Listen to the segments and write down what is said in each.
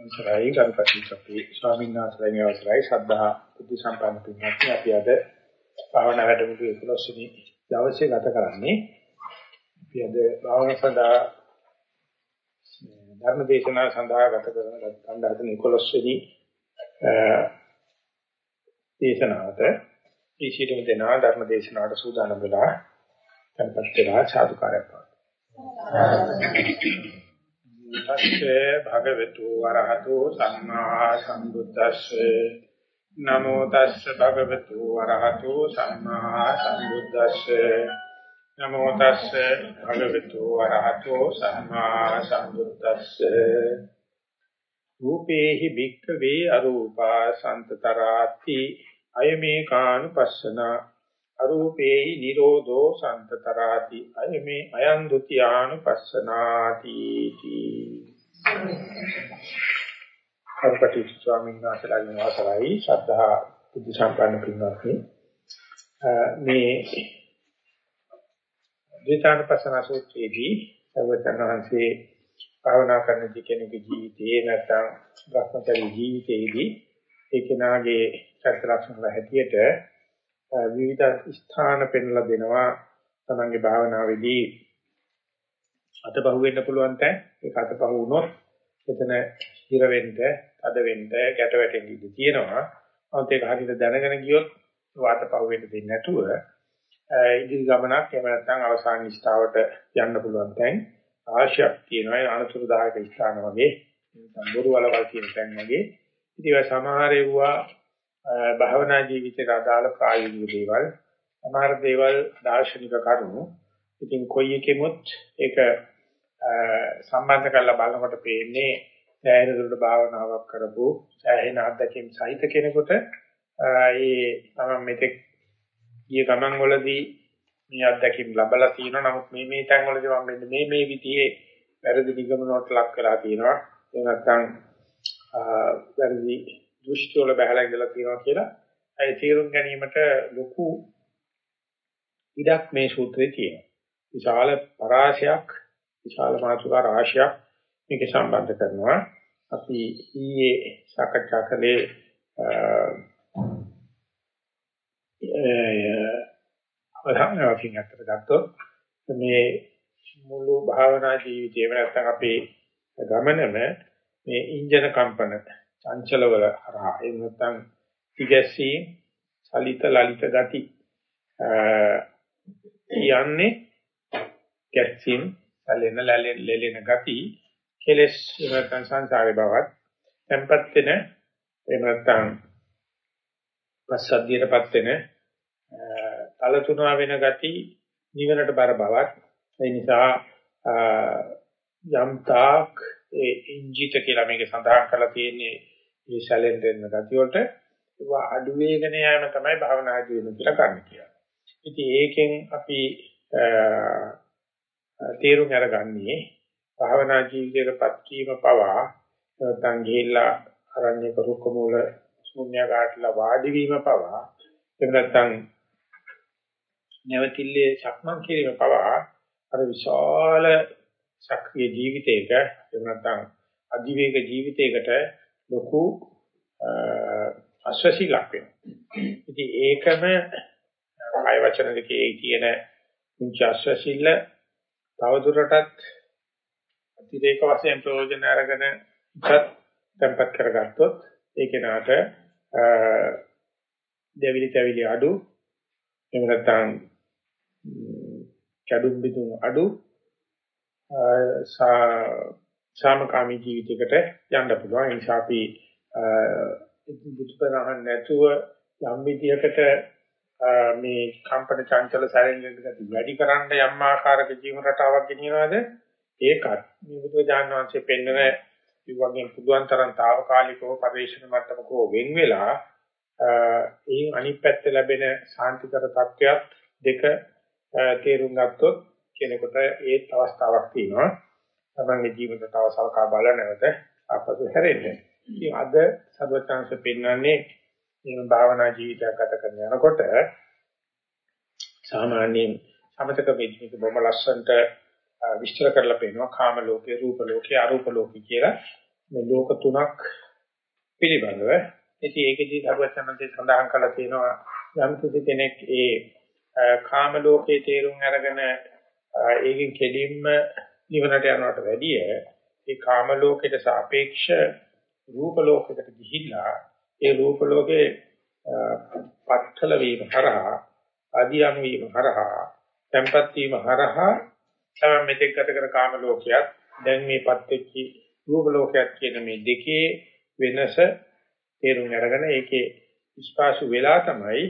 අවසරයි. ගරුකටි ස්වාමීන් වහන්සේලාගේ අවසරයි. ශ්‍රද්ධා බුද්ධ සම්පන්න පින්වත්නි අපි අද භාවනා වැඩමුළු 11 වෙනි දවසේ ගත කරන්නේ. අපි අද භාවනා සඳහා ධර්ම දේශනාව සඳහා ගත කරන ගන්න හදන 11 වෙනි දේශනාවට. ඒ සියලුම දෙනා ධර්ම දේශනාවට සූදානම් වෙලා tempත් වෙලා සාදුකාරයක් පවතුන තස්සේ භගවතු වරහතෝ සම්මා සම්බුද්දස්සේ. නමෝ තස්සේ භගවතු වරහතෝ සම්මා සම්බුද්දස්සේ. නමෝ තස්සේ භගවතු වරහතෝ සම්මා සම්බුද්දස්සේ. රූපේහි භික්ඛවේ අරූපා සම්තතරාති අයමේ කානුපස්සනා අරූපේහි නිරෝධෝ සම්තතරාති අයමේ අයං ဒ ුතියානුපස්සනාති කර්පටි ස්වාමීන් වහන්සේලාගේ අවසරයි ශ්‍රද්ධා බුද්ධ සම්පන්න පින්වත්නි. මේ විචාරපසන සූත්‍රයේදී සර්වඥාන්සේ භාවනා කරන කෙනෙකුගේ ජීවිතයේ නැත්නම් භ්‍රමචර්ය ජීවිතයේදී ඒ කෙනාගේ චරිත ලක්ෂණ හැටියට විවිධ ස්ථාන පෙන්ලා දෙනවා තමන්ගේ භාවනාවේදී අතපහුව වෙන්න පුළුවන් තැන් ඒක අතපහුව වුණොත් එතන හිර වෙන්න, අද වෙන්න, ගැට වැටෙන්න ඉඩ තියෙනවා. අවුත් ඒක හරියට දැනගෙන ගියොත් වාතපහුව වෙන්න දෙන්නේ නැතුව ඉදිරි ගමනක් එහෙම නැත්නම් අවසාන නිෂ්ඨාවට යන්න පුළුවන් තැන් ආශයක් තියෙනවා. ඒ අනතුරුදායක ස්ථාන වගේ නැත්නම් බොරු වලවල් කියන තැන් වගේ. ඉතින් ඒ සමහර ඒවා භාවනා ජීවිතයට අදාළ ප්‍රායෝගික දේවල් සමහර දේවල් දාර්ශනික කරුණු. ඉතින් කොයි එකෙමුත් ඒක සම්බන්ධ කරලා බලනකොට පේන්නේ සෑහෙන දුරට භාවනාවක් කරපු සෑහෙන අත්දැකීම් සහිත කෙනෙකුට ඒ මම මෙතෙක් ගිය ගමන් වලදී මේ අත්දැකීම් ලැබලා තියෙනවා. නමුත් මේ මේ තැන් වලදී මම මෙන්න මේ මේ විදිහේ වැරදි නිගමනකට ලක් වෙලා තියෙනවා. ඒ නැත්නම් වැරදි දෘෂ්ටි වල බහලා ඉඳලා තියෙනවා කියලා ඒ තීරුම් ගැනීමට ලොකු ඉඩක් මේ සූත්‍රයේ තියෙනවා. විශාල පරාශයක් විශාල මාතෘකා රාශියක් මේක සම්බන්ධ කරනවා. අපි ඊයේ සාකච්ඡා කළේ අවධානයකින් අතට ගත්තොත් මේ මුළු භාවනා ජීවිතේම නැත්තම් අපේ ගමනම මේ ඉන්ජන කම්පන චංචලවල හරහා. එහෙම නැත්නම් තිගැසී සලිත ලලිත ගති යන්නේ ගැස්සින් සැලෙන ලැලෙන ගති කෙලස් නැත්නම් සංසාරේ බවත් tempat වෙන එහෙම නැත්නම් පස්සද්ධියටපත් වෙන තලතුණා වෙන ගති නිවනට බර බවක් ඒ නිසා යම් තාක් ඒ ඉංජිත කියලා මේක සඳහන් කරලා තියෙන්නේ මේ සැලෙන් දෙන්න ගතිය වලට ඒවා අඩු වේගන යෑම තමයි භාවනා ජීවන කියලා ගන්න කියන්නේ. ඉතින් ඒකෙන් අපි තේරුම් අරගන්නේ භාවනා ජීවිතයටපත් වීම පවා නැත්නම් ගිහිල්ලා අරණ්‍ය කරුක මූල ශුන්‍යගාටලා වාඩි වීම පවා එහෙම නැත්නම් නැවතිල්ලේ සක්මන් කිරීම පවා අර විශාල සක්‍රීය ජීවිතයක එහෙම නැත්නම් අධිවේග ජීවිතයකට ලොකු අස්වැසිලක් වෙනවා. ඉතින් ඒකම කාය වචන දෙකේ තියෙන මුංච අස්වැසිල්ල තවදුරටත් අතිරේක වශයෙන් ප්‍රයෝජන අරගෙන ඉපත් tempat කරගත්තොත් ඒ කෙනාට දෙවිලි තැවිලි අඩු එහෙම නැත්නම් කැඩුම් බිඳුම් අඩු සාමකාමී ජීවිතයකට යන්න පුළුවන්. ඒ නිසා අපි බුදුපරහන් නැතුව යම් විදියකට මේ කම්පන චංචල සැලෙන්න ගති වැඩි කරන්න යම් ආකාරයක ජීවන රටාවක් ගෙනියනවාද? ඒකත්. මේ බුදු දානවංශයේ පෙන්වන විවගෙන් පුදුන් තරම් తాවකාලිකව පරිශ්‍රණ මට්ටමකෝ වෙන් වෙලා එයින් අනිත් පැත්තේ ලැබෙන සාන්තිකර තත්වයක් දෙක තේරුම් ගත්තොත් කෙනෙකුට ඒත් අවස්ථාවක් තියෙනවා. තමන්ගේ ජීවිතය තව සලකා බලලා නැවත අපසු හැරෙන්න. ඉතින් අද සර්වචාන්ස පෙන්වන්නේ මේ භාවනා ජීවිතයක් ගත කරන යනකොට සාමාන්‍යයෙන් සමතක වේදික බොම ලස්සන්ට විස්තර කරලා පෙන්නනවා කාම ලෝකේ රූප ලෝකේ අරූප ලෝකේ කියලා. මේ ලෝක තුනක් පිළිබඳව ඉතින් ඒකෙදී සර්වඥාන්සේ සඳහන් කරලා තියෙනවා යම් කිසි කෙනෙක් ඒ කාම ලෝකයේ තේරුම් අරගෙන ඒකෙන් කෙලින්ම නිවනට යනවට වැඩිය ඒ කාම ලෝකයට සාපේක්ෂ රූප ලෝකයකට ගිහිල්ලා ඒ රූප ලෝකේ පත්තල වීම කරා ආදියම් වීම කරා tempat වීම කරා තමයි මෙතෙක් ගත කර කාම ලෝකයක්. දැන් මේපත් වෙච්චි රූප ලෝකයක් කියන මේ දෙකේ වෙනස තේරුම් අරගෙන ඒකේ ස්පාසු වෙලා තමයි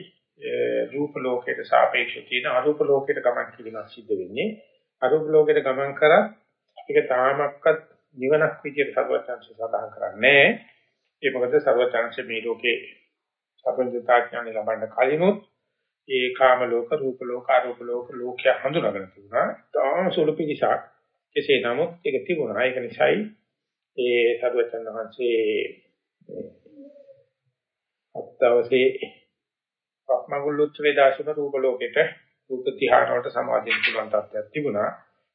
රූප ලෝකයට සාපේක්ෂව තියෙන අරූප ලෝකයට ගමන් කිරීමක් සිද්ධ වෙන්නේ. අරූප ලෝකයට ගමන් කරා. ඒක තාමත්වත් නිවනක් විදියට සර්වඥාන්සේ සඳහන් කරන්නේ. ඒ මොකද සර්වඥාන්සේ මේ ලෝකේ සර්වඥතාඥානෙ ලබන්න කලිනුත් ඒ කාම ලෝක රූප ලෝක අරූප ලෝක ලෝකය හඳුනාගෙන තිබුණා. තාම සුළු පිළිසක් කෙසේ නමුත් ඒක තිබුණා. ඒක නිසායි ඒ සර්වඥාන් වහන්සේ අත්දවසේ පක්මගුල්ලුත් වේදාශන රූප ලෝකෙට රූප ධ්‍යාන වලට සමාදින්න පුළුවන් තත්ත්වයක් තිබුණා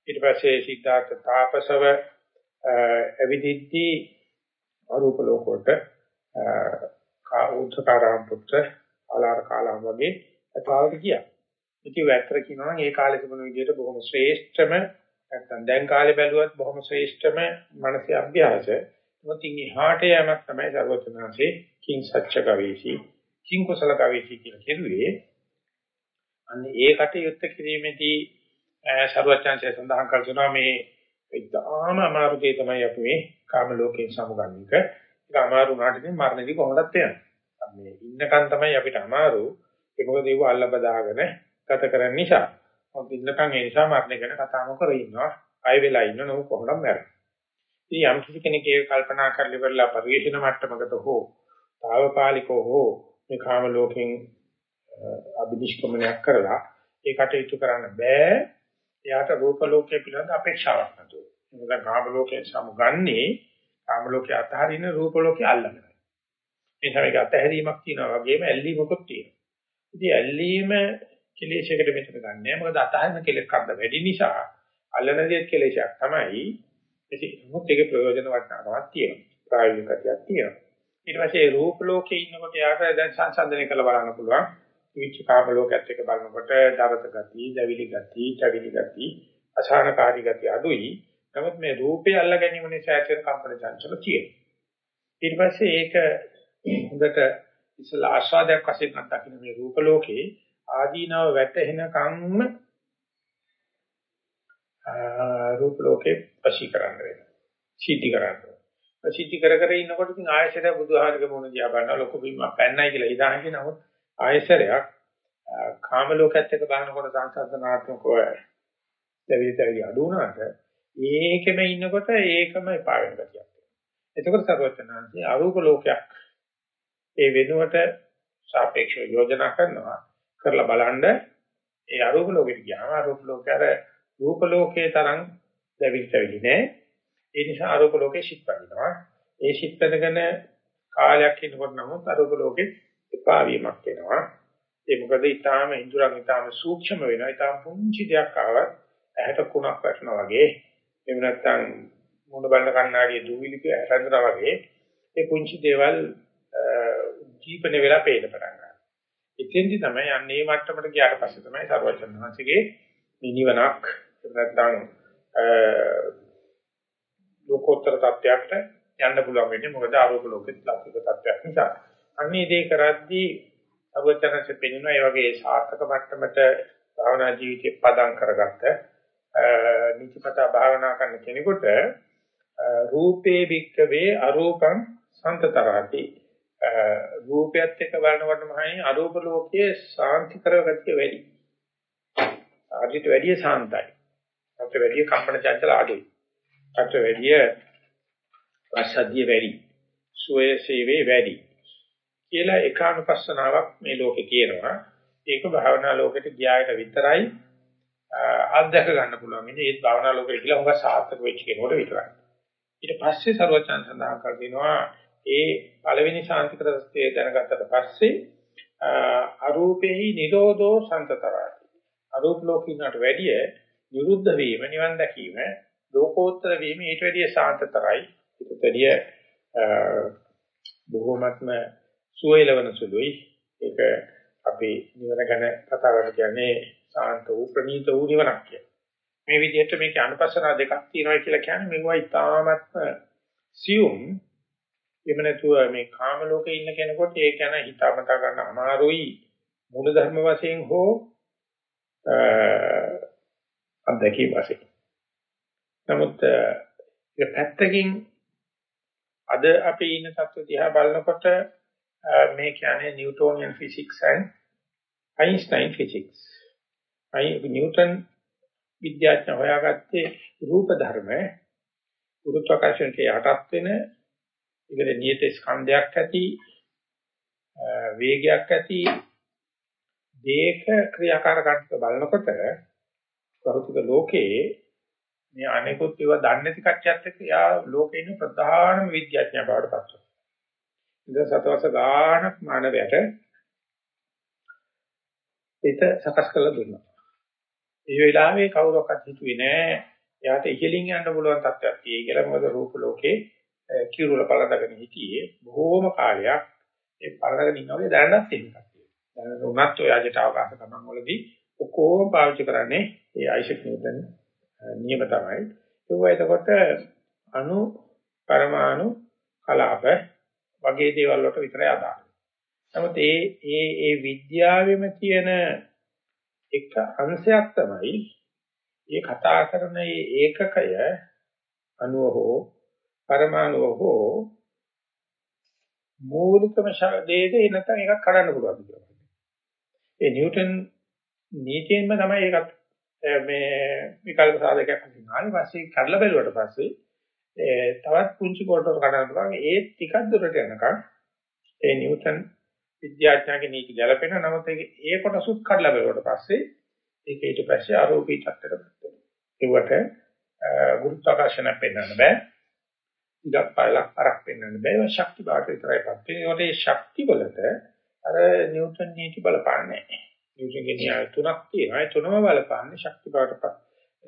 ඊට පස්සේ සිද්ධාර්ථ තාපසව අවිදිද්දී අරූප ලෝකවලට උත්තකාරාම පුත්‍ර ආලාර කාලම් වගේ අතාවට ගියා. ඉතින් වැත්තර කියනවා නම් ඒ කාලේ තිබුණ විදිහට බොහොම ශ්‍රේෂ්ඨම නැත්නම් දැන් කාලේ බැලුවත් බොහොම ශ්‍රේෂ්ඨම මානසික අභ්‍යාස. මොතින් එහාට යamak තමයි සර්වචනාංශේ කිං සච්ච ගවේෂී කිං කුසල ගවේෂී කියලා කියුවේ. අන්න ඒ කටයුත්ත කිරීමේදී සර්වචනාංශය සඳහන් කරනවා මේ ඉතාම අමාරු දෙය තමයි අපි මේ කාම ලෝකයෙන් සමුගන්න එක. ඒක අමාරු වුණාට ඉතින් මරණදී කොහොමදත් වෙනවා. මේ ඉන්නකන් තමයි අපිට අමාරු. ඒක මොකද ඒව අල්ල බදාගෙන ගත කරන්න නිසා. මොකද ඉන්නකන් ඒ නිසා මරණය ගැන කතා නොකර ඉන්නවා. අය වෙලා ඉන්න නෝ කොහොමද මැරෙන්නේ. ඉතින් යම් කිසි කෙනෙක් ඒක කල්පනා කරලා ඉවරලා පරිශන මට්ටමකට හෝ తాවකාලිකව හෝ මේ කාම ලෝකෙන් අභිනිෂ්ක්‍මණයක් කරලා ඒ කටයුතු කරන්න බෑ. එයාට රූප ලෝකයේ පිළිබඳ අපේක්ෂාවක් නැතුව. මොකද කාම ලෝකයෙන් සමුගන්නේ කාම ලෝකයේ අතහරින රූප ලෝකයේ අල්ලගෙන. ඒ තමයි අතහැරීමක් තියෙනවා වගේම ඇල්ලීමකුත් තියෙනවා. ඉතින් ඇල්ලීම කෙලෙසයකට මෙතන ගන්නෑ. මොකද අතහරින කෙලෙස් කද්ද වැඩි නිසා අල්ලන දේ කෙලෙසයක් තමයි. ඉතින් මොකද ඒකේ ප්‍රයෝජන වටනකමක් තියෙනවා. ප්‍රායෝගිකතියක් තියෙනවා. ඊට පස්සේ රූප ලෝකේ ඉන්නකොට යාට දැන් සංසන්දනය කරලා බලන්න පුළුවන්. විච කාම ලෝකයේත් එක බලනකොට දරත ගති, දැවිලි ගති, චවිලි ගති, අසහනකාරී ගති අඩුයි. නමුත් මේ රූපය අල්ල ගැනීම නිසා ඇතිවන කම්පන චංචල තියෙනවා. ඊට පස්සේ ඒක හොඳට ඉස්සලා ආස්වාදයක් වශයෙන් අත්දකින්න මේ රූප ලෝකේ ආදීනව වැටෙනකම්ම රූප ලෝකේ පසි කරන්න වෙනවා. සීටි කරන්න. සීටි කර කර ඉන්නකොට ඉතින් ආයශරය බුදුහාරගේ මොන දිහා බලනවා ලොකු බිම්මක් පැන්නයි කියලා හිතාගෙන නමුත් ආයශරයක් කාම ලෝකයේත් එක බලනකොට සංසන්දනාත්මකව දෙවිලි දෙවිලි අඩු වුණාට ඒකෙම ඉන්නකොට ඒකම එපා වෙන ගතියක්. එතකොට සර්වඥාන්සේ අරූප ලෝකයක් ඒ වෙනුවට සාපේක්ෂව යෝජනා කරනවා කරලා බලන්න ඒ අරූප ලෝකෙට ගියාම අරූප ලෝකේ අර රූප ලෝකයේ තරම් දෙවිච්චවිලි නෑ. ඒ නිසා අරූප ලෝකේ ශිත් පදිනවා. ඒ ශිත් පදගෙන කාලයක් ඉන්නකොට නමුත් අරූප ලෝකෙ එපා වීමක් වෙනවා. ඒ මොකද ඊටාම ඉඳුරන් ඊටාම සූක්ෂම වෙනවා. ඊටාම පුංචි දෙයක් ආවත් ඇහැට කුණක් වැටෙනවා වගේ එහෙම නැත්නම් මොන බලන කණ්ණාඩියේ දූවිලික රැඳෙනා වගේ ඒ පුංචි දේවල් ජීපන වෙලා පේන්න පටන් ගන්නවා. එතෙන්දි තමයි අන්නේ මට්ටමට ගියාට පස්සේ තමයි සර්වචන් වහන්සේගේ නිවනක් නැත්නම් ලෝකෝත්තර තත්ත්වයකට යන්න පුළුවන් වෙන්නේ මොකද ආරෝප ලෝකෙත් ලෞකික තත්ත්වයක් නිසා. අන්නේ දේ කරද්දී සර්වචන්සේ පෙන්වන ඒ වගේ සාර්ථක මට්ටමට භාවනා ජීවිතේ පදම් කරගත්ත නිතිපතා භාවනා කරන කෙනෙකුට රූපේ වික්කවේ අරූපං සන්තතරාති රූපයත් එක්ක බලනකොට මහයි අරූප ලෝකයේ සාන්තිකර ගතිය වැඩි. ආදිට වැඩි සාන්තයි. අත වැඩි කම්පන චංචල අඩුයි. අත වැඩි ප්‍රසද්ධිය වැඩි. සුවේ සේවේ වැඩි. කියලා ඒකානුපස්සනාවක් මේ ලෝකේ කියනවා. ඒක භාවනා ලෝකෙට ගියාට විතරයි අත්දැක ගන්න පුළුවන්. ඉතින් ඒ භාවනා ලෝකෙට ගිහලා හොඟ සාර්ථක වෙච්ච කෙනෙකුට විතරයි. ඊට පස්සේ ਸਰවචන් සඳහන් කර දෙනවා ඒ පළවෙනි ශාන්තිකර තත්ත්වය දැනගත්තට පස්සේ අරූපේහි නිරෝධෝ සම්තතරාති. අරූප ලෝකිනට වැඩිය නිරුද්ධ වීම නිවන් දැකීම ලෝකෝත්තර වීම ඊට වැඩිය සාන්තතරයි. ඊට වැඩිය බොහෝමත්ම සුවයලවන සුළුයි. ඒක අපේ නිවන ගැන කතා කරලා කියන්නේ සාන්ත වූ ප්‍රණීත වූ නිවනක් කියලා. මේ විදිහට මේකේ අනුපස්සනා දෙකක් තියෙනවා කියලා කියන්නේ මෙවයි තාමත්ම සියුම් එහෙම නැතුව මේ කාම ලෝකේ ඉන්න කෙනෙකුට ඒක ගැන හිතාමතා ගන්න අමාරුයි මූල ධර්ම වශයෙන් හෝ අත්දැකීම් වශයෙන්. නමුත් ඒ පැත්තකින් අද අපි ඉන්න තත්ත්ව දිහා බලනකොට Uh, මේ කියන්නේ Newtonian physics and Einstein physics. I Newton විද්‍යාඥ හොයාගත්තේ රූප ධර්ම ගුරුත්වාකර්ෂණයට යටත් වෙන ඒකට නියත ස්කන්ධයක් ඇති uh, වේගයක් ඇති දේක ක්‍රියාකාරකත්ව බලනකොට භෞතික ලෝකයේ මේ අනෙකුත් ඒවා දන්නේ නැති කච්චයත් එක්ක යා ලෝකේ ඉන්න ප්‍රධානම විද්‍යාඥයා බවට පත් වෙනවා. ඉතින් සතවස ගානක් මානවයට ඒක සකස් කරලා දුන්නා. ඒ වෙලාවේ කවුරක්වත් හිතුවේ නෑ එයාට ඉහළින් යන්න පුළුවන් තත්ත්වයක් තියෙයි කියලා. මොකද රූප ලෝකේ කිරුල පළඳගෙන හිටියේ බොහෝම කාලයක් ඒ පළඳගෙන ඉන්නවගේ දැනනත් එහෙමක් තියෙනවා. දැනන උනත් ඔය අජට අවකාශ ගමන් වලදී ඔක්කොම පාවිච්චි කරන්නේ ඒ අයිසෙක් නිව්ටන් නියම තමයි. ඒවා එතකොට අණු පරමාණු කලාප වගේ දේවල් වලට විතරයි අදාළ. නමුත් ඒ ඒ ඒ විද්‍යාවෙම තියෙන එක අංශයක් තමයි මේ කතා කරන මේ ඒකකය අණුව හෝ පරමාණුව හෝ මූලිකම දේද නැත්නම් එකක් කඩන්න පුළුවන් කියලා. ඒ නිව්ටන් නීතියෙන්ම තමයි ඒකත් මේ විකල්ප සාධකයක් හඳුනාන්නේ. පස්සේ කඩලා බැලුවට පස්සේ තවත් පුංචි කොටස් කඩන්න පුළුවන්. ඒ ටිකක් දුරට යනකම් ඒ නිව්ටන් විද්‍යාඥයාගේ නීති ගැලපෙන නමුත් ඒ කොටසුත් කඩලා බැලුවට පස්සේ ඒක ඊට පස්සේ ආරෝපී තත්ත්වයකට පත් වෙනවා. ඒවට ගුරුත්වාකර්ෂණ පෙන්වන්න බෑ. ඉඩක් පාලක් අරක් පෙන්වන්න බෑ. ඒක ශක්ති බාට විතරයි පත් වෙන්නේ. ඒකට ශක්ති වලට අර නිව්ටන් නීති බලපාන්නේ නැහැ. නිව්ටන්ගේ න්‍යාය තුනක් තියෙනවා. ඒ තුනම බලපාන්නේ ශක්ති බාටපත්.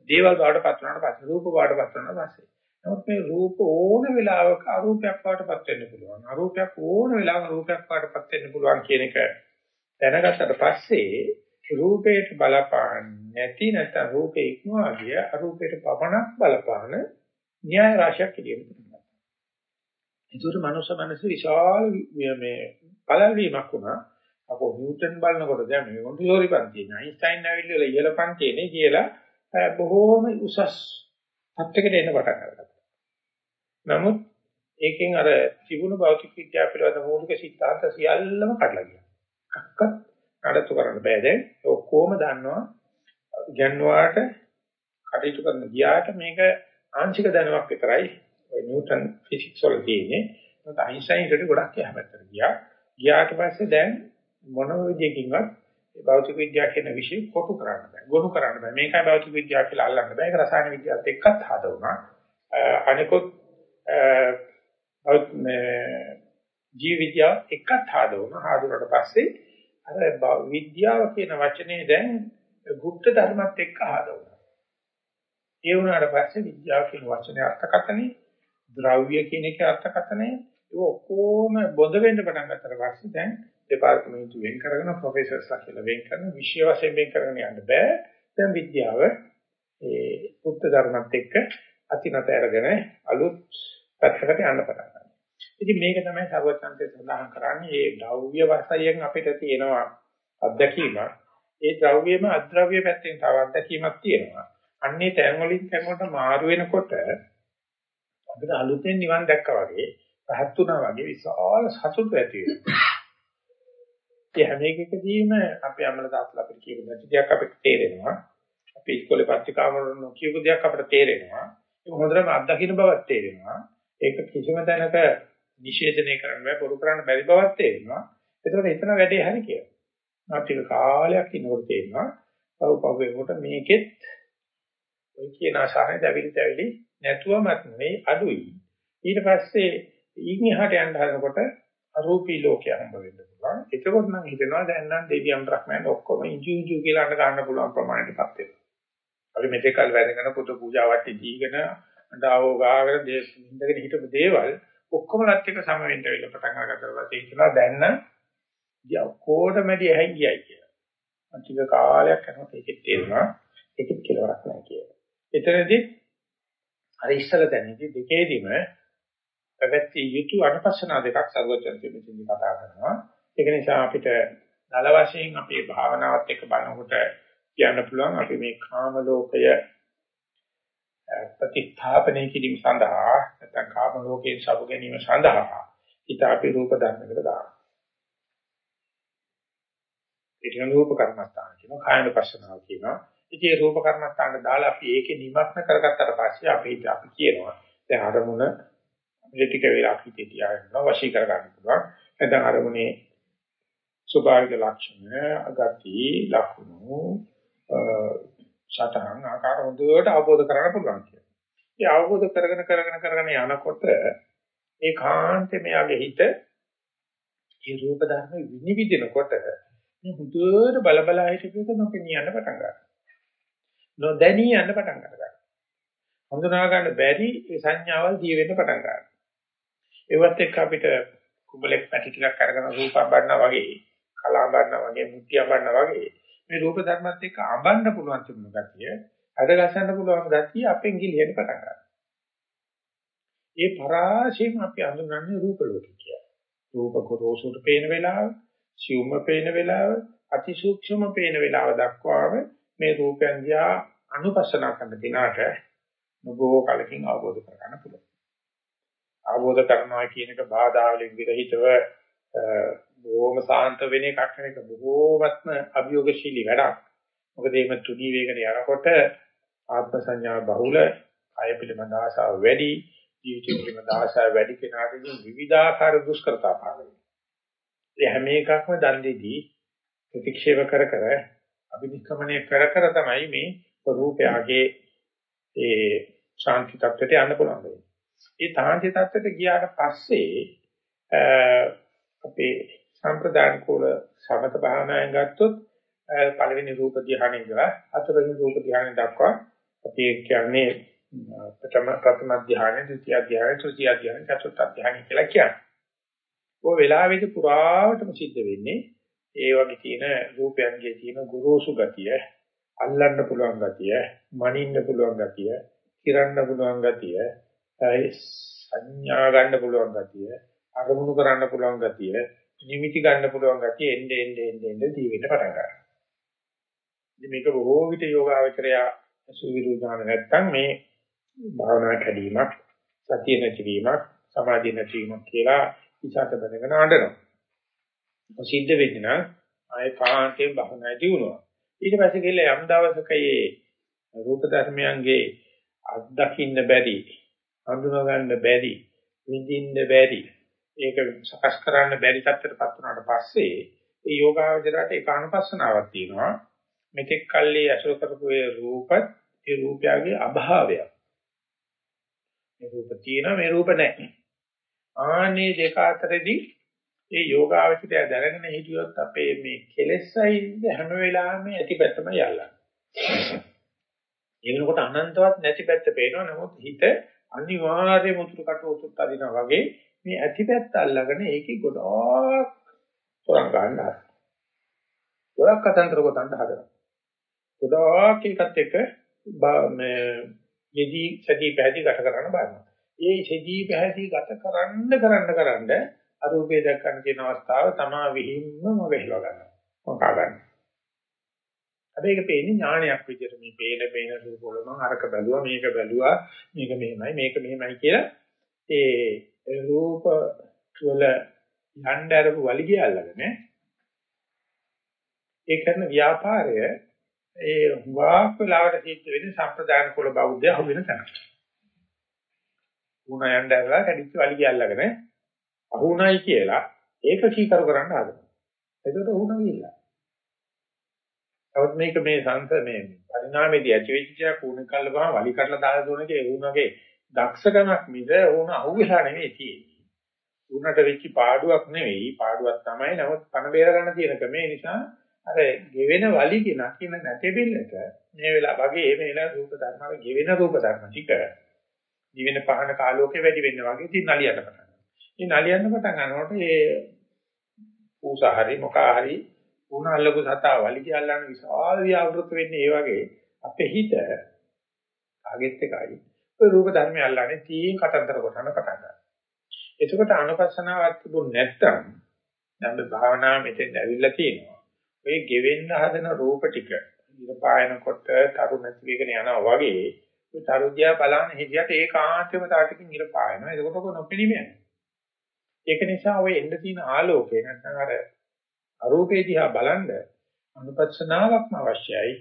දේවල් බාටපත් වුණාට පස්සේ රූප බාටපත් වුණාට පස්සේ. නමුත් මේ රූප ඕන වෙලාවක අරූපයක් බාටපත් වෙන්න පුළුවන්. අරූපයක් ඕන වෙලාවක රූපයක් බාටපත් වෙන්න පුළුවන් කියන එක දැනගත්තට පස්සේ රූපයට බලපාන්නේ නැති නැත්නම් රූපේ ඉක්මවා ගිය අරූපයට පපණක් බලපාන න්‍යාය රාශියක් ඉදිරියට තියෙනවා. ඒකට මනුෂ්‍ය මනස විශාල මේ බලල් වීමක් වුණා. අපෝ නිව්ටන් බලනකොට දැන් මේ මොන්ටිසෝරි පන්තියේ අයින්ස්ටයින් ඇවිල්ලා ඉහළ පන්තියේනේ කියලා බොහෝම උසස් තත්යකට එන්න පටන් ගත්තා. නමුත් ඒකෙන් අර තිබුණු භෞතික විද්‍යාව පිළිබඳ මූලික සිද්ධාන්ත සියල්ලම කඩලා ගියා. අක්කත් නඩත්තු කරන්න බෑ. දැන් ඔක්කොම දන්නවා. ඉගෙනුවාට කටයුතු කරන ගියාට මේක ආංශික දැනුමක් විතරයි. ඔය නිව්ටන් ෆිසික්ස් වල තියෙන්නේ. මොකද අයින්ස්ටයින් ඊට ගොඩක් එහා පැත්තට ගියා. ගියාට පස්සේ දැන් මොනම විදියකින්වත් භෞතික විද්‍යාව කියන විෂය කොටු කරන්න බෑ. ගොනු කරන්න බෑ. මේකයි භෞතික විද්‍යාව කියලා අල්ලන්න බෑ. ඒක රසායන විද්‍යාවත් එක්කත් හදවුණා අනිකොත් ජීව විද්‍යාව එක්කත් හදවුණා හදුනට පස්සේ අර විද්‍යාව කියන වචනේ දැන් গুপ্ত ධර්මත් එක්ක ආදවුණා. ඒ වුණාට පස්සේ විද්‍යාව කියන වචනේ අර්ථකථනේ ද්‍රව්‍ය කියන එකේ අර්ථකථනේ ඒ ඔක්කොම බොඳ වෙන්න පටන් ගත්තට පස්සේ දැන් දෙපාර්තමේන්තු වෙන් කරගෙන ප්‍රොෆෙසර්ස්ලා කියලා වෙන් කරන විෂය වශයෙන් වෙන් කරගෙන යන්න බෑ. දැන් විද්‍යාව ඒ গুপ্ত ධර්මත් එක්ක අතිනත අරගෙන අලුත් පැත්තකට යන්න පටන් ගන්නවා. ඉතින් මේක තමයි සර්වඥාන්තේ සඳහන් කරන්නේ මේ ද්‍රව්‍ය වශයෙන් අපිට තියෙනවා අත්දැකීමක්. ඒ ද්‍රව්‍යෙම අද්‍රව්‍ය පැත්තෙන් තව අත්දැකීමක් තියෙනවා. අන්නේ තැන් වලින් තැන් වලට මාරු වෙනකොට අපිට අලුතෙන් නිවන් දැක්කා වගේ, පහත් වුණා වගේ විශාල සතුට ඇති වෙනවා. ඒ හැම එකකදීම අපේ අමල දාස්ලා අපිට කියපු නැති දෙයක් අපිට තේරෙනවා. අපි ඉස්කෝලේ පත්‍රිකාවල කියපු දෙයක් අපිට තේරෙනවා. ඒක හොඳටම අත්දකින්න බවක් තේරෙනවා. ඒක කිසිම තැනක නිෂේධනය කරන්න බෑ පොරු කරන්න බැරි බවක් තේරෙනවා. ඒතකොට එතන වැඩේ හරි කියලා. නාටික කාලයක් ඉන්නකොට තේරෙනවා. පව් පව් වෙනකොට මේකෙත් ඔය කියන ආශාරය දැවිලි දැවිලි නැතුවමත් නෙවෙයි අඩුයි. ඊට පස්සේ ඊගින් එහාට යන්න හදනකොට අරූපී ලෝකය හම්බ වෙන්න පුළුවන්. එතකොට නම් හිතෙනවා දැන් නම් දෙවියන් බ්‍රහ්මයන් ඔක්කොම ඉජු ඉජු කියලා අඬ ගන්න පුළුවන් ප්‍රමාණයටපත් වෙනවා. අපි මෙතෙකල් වැඩගෙන පුතු පූජා වට්ටි දීගෙන අඬාවෝ ගාගෙන ඉඳගෙන හිටපු දේවල් ඔක්කොමලත් එක සම වෙන්න වෙලා පටන් අරගත්තා පස්සේ හිතනවා දැන් නම් කොඩමැදි ඇහි ගියයි කියලා. අන්තිම කාලයක් යනකොට ඒකෙත් තේරුණා ඒකෙත් කෙලවරක් නැහැ කියලා. එතනදී අර ඉස්සල දැනෙදි දෙකේදීම පැවැත්ති යුතු අනුපස්සනා දෙකක් සර්වචන්ති මෙතනදී කතා කරනවා. ඒක නිසා අපිට දල වශයෙන් අපේ භාවනාවත් එක්ක බලනකොට කියන්න පුළුවන් අපි මේ කාම ලෝකය ප්‍රතිස්ථාපනය කිරීම සඳහා නැත්නම් කාම ලෝකයේ සබ ගැනීම සඳහා ඊට අපි රූප ධර්මයකට දානවා. ඒක රූප කර්මස්ථාන කියනවා කායන පස්සනාව කියනවා. ඉතින් රූප කර්මස්ථාන දාලා අපි ඒකේ නිමක්න කරගත්තට පස්සේ අපි අපි කියනවා දැන් අරමුණ ටික වෙලා හිතේ තියාගන්න වශී කර ගන්න පුළුවන්. නැත්නම් අරමුණේ ස්වභාවික ලක්ෂණ අගති ලක්ෂණ සතරන් ආකාර හොඳට අවබෝධ කරගන්න පුළුවන් කියලා. ඒ අවබෝධ කරගෙන කරගෙන කරගෙන යනකොට ඒ කාන්තේ මෙයාගේ හිත ඒ රූප ධර්ම විනිවිදිනකොට මේ හුදුවට බලබලා හිටපෙක නොපෙනී යන පටන් ගන්නවා. නොදැනී යන පටන් ගන්නවා. හඳුනා ගන්න බැරි ඒ සංඥාවල් දී වෙන්න පටන් ගන්නවා. ඒවත් එක්ක අපිට කුඹලෙක් පැටි ටිකක් අරගෙන රූප අඹන්නා වගේ, කලා අඹන්නා වගේ, මුට්ටි අඹන්නා වගේ මේ රූප ධර්මත් එක්ක අඹන්න පුළුවන් තිබුණ ගතිය, අද ගසන්න පුළුවන් ගතිය අපෙන් ගිලිහෙන්න පටන් ගන්නවා. ඒ පරාශයෙන් අපි අඳුනන්නේ රූප ලෝකේ කියලා. රූප කොරෝසුට පේන වෙලාව, සියුම්ම පේන වෙලාව, අතිසූක්ෂම පේන වෙලාව දක්වාම මේ රූපයන් දිහා අනුපස්සනා කරන දිනාට නොබෝ කලකින් අවබෝධ කරගන්න පුළුවන්. අවබෝධ කරනවා කියන එක බාධා වලින් විරහිතව බොහොම සාන්ත වෙන එකක් නෙක බොහෝමත්ම අභියෝගශීලී වැඩක්. මොකද එහෙම තුනී වේගන යනකොට ආත්ම සංඥා බහුල, කය පිළිබඳ ආශාව වැඩි, ජීවිත පිළිබඳ ආශාව වැඩි කෙනාටදී විවිධාකාර දුෂ්කරතා පාන වෙනවා. ඒ හැම එකක්ම දන් දෙදී ප්‍රතික්ෂේප කර කර අභිනිෂ්ක්‍මණය කර කර තමයි මේ රූපයගේ ඒ ශාන්ති තත්ත්වයට යන්න පුළුවන් වෙන්නේ. ඒ තාන්ති තත්ත්වයට ගියාට පස්සේ අපේ සම්ප්‍රදාන කුල සමත භාවනාවෙන් ගත්තොත් පළවෙනි රූප ධ්‍යානෙ ඉඳලා හතරවෙනි රූප ධ්‍යානෙ දක්වා අපි කියන්නේ ප්‍රථම ප්‍රථම ධ්‍යානෙ, ද්විතිය ධ්‍යානෙ, තෘතිය ධ්‍යානෙ, චතුර්ථ ධ්‍යානෙ කියලා කියන්නේ. ඔය වෙලාවේදී පුරාවටම සිද්ධ වෙන්නේ ඒ වගේ තියෙන රූපයන්ගේ තියෙන ගුරුසු ගතිය, අල්ලන්න පුළුවන් ගතිය, මනින්න පුළුවන් ගතිය, කිරන්න පුළුවන් ගතිය, සංඥා ගන්න පුළුවන් ගතිය, අරමුණු කරන්න පුළුවන් ගතිය, නිමිති ගන්න පුළුවන් ගතිය එන්නේ එන්නේ එන්නේ එන්නේ දී වෙන්න පටන් ගන්නවා. ඉතින් මේක බොහෝ විට යෝගාවචරය සුවිරුද්ධාන නැත්තම් මේ භාවනා කැඩීමක්, සතිය නැතිවීමක්, සමාධිය නැතිවීමක් කියලා ඉසත බඳගෙන ආඬනවා. සිද්ධ වෙන්නේ නම් ආයේ කාන්තේ භාවනා දියුණුව. ඊට පස්සේ ගිහලා යම් දවසක මේ රූප ධර්මයන්ගේ අත්දකින්න බැරි, හඳුනා ගන්න බැරි, විඳින්න බැරි, ඒක සකස් කරන්න බැරි තත්ත්වයටපත් වුණාට පස්සේ ඒ යෝගාවචරයට ඒකානුපස්සනාවක් තියෙනවා. මෙතෙක් කල්ලි අසුර කරපු ඒ රූපත් ඒ රූපයගේ අභාවය. මේ රූප තියෙනවා මේ රූප නැහැ. ආනේ දෙක අතරදී ඒ යෝගාවචරය දැනගෙන හිටියොත් අපේ මේ කෙලෙසයි හැම වෙලාවෙම ඇතිපැත්තම යල්ලන්නේ. ඒ වෙනකොට අනන්තවත් නැති පැත්ත පේනවා. නමුත් හිත අනිවාර්යයෙන්ම උතුරු කට උතුරට අදිනවා වගේ මේ ඇතිපැත්ත අල්ලගෙන ඒකේ ගොඩාක් තොරන් ගන්නවා. ගොඩක් කතන්දර ගොතන්න හදනවා. ගොඩාක් එකත් එක්ක මේ යෙදී සැදී පැහැදී ගත කරන්න බලනවා. ඒ සැදී පැහැදී ගත කරන්න කරන්න කරන්න අරූපේ දක්වන්න තියෙන අවස්ථාව තමා විහිම්ම මොගෙහිව ගන්නවා. මොකා ගන්න. හැබැයි ඒක පේන්නේ ඥානයක් විදිහට මේ පේන පේන රූප වල මම අරක බැලුවා මේක බැලුවා මේක මෙහෙමයි මේක මෙහෙමයි කියලා ඒ රූප වල යන්න අරපු වලිගය අල්ලගෙන ඒ කරන ව්‍යාපාරය ඒ වාක් වෙලාවට සිද්ධ වෙන්නේ සම්ප්‍රදාන කුල බෞද්ධය හො වෙන තැන. උණ යන්න ඇරලා කැඩිච්ච වලිගය අල්ලගෙන අහුණයි කියලා ඒක කීකරු කරන්න හදනවා. එතකොට උණ ගිහිල්ලා. නමුත් මේක මේ සංස මේ පරිණාමයේදී ඇති වෙච්ච එක කුණ කල්ල බහම වලි කරලා දාලා දුන එක ඒ උණගේ දක්ෂකමක් මිස උණ අහුවෙලා නෙවෙයි තියෙන්නේ. උණට වෙච්ච පාඩුවක් නෙවෙයි පාඩුවක් තමයි. නමුත් පණ බේර ගන්න තියෙන ක්‍රමේ නිසා අර ගෙවෙන වලි කියන කින නැතෙබිල්ලට මේ වෙලාව වගේ මේ වෙලාව රූප ධර්මවල ගෙවෙන රූප ධර්ම ටික දිවෙන පහන කාලෝකේ වැඩි වෙන්න වගේ ඉතින් නලියට පටන් මේ නලියන්න පටන් ගන්නකොට ඒ ඌසහරි මොකාහරි උණ අල්ලපු සතා වලිගය අල්ලන විශාල ව්‍යාවෘත වෙන්නේ ඒ වගේ අපේ හිත ආගෙත් එකයි ඔය රූප ධර්මය අල්ලන්නේ තීන් කතන්දර කොටන පටන් ගන්නවා. එතකොට අනුපස්සනාවක් තිබුණ නැත්තම් දැන් මේ භාවනාව මෙතෙන් ඇවිල්ලා තියෙනවා. ඔය ගෙවෙන්න හදන රූප ටික ඉරපායනකොට තරු නැති වෙගෙන යනවා වගේ ඔය තරුදියා බලන්න හිටියට ඒකාන්තයෙන්ම තාටකින් ඉරපායනවා. එතකොට කො නොපෙනීම යනවා. ඒක නිසා ඔය එන්න තියෙන ආලෝකය නැත්නම් අර අරූපේ දිහා බලන්න අනුපස්සනාවක්ම අවශ්‍යයි.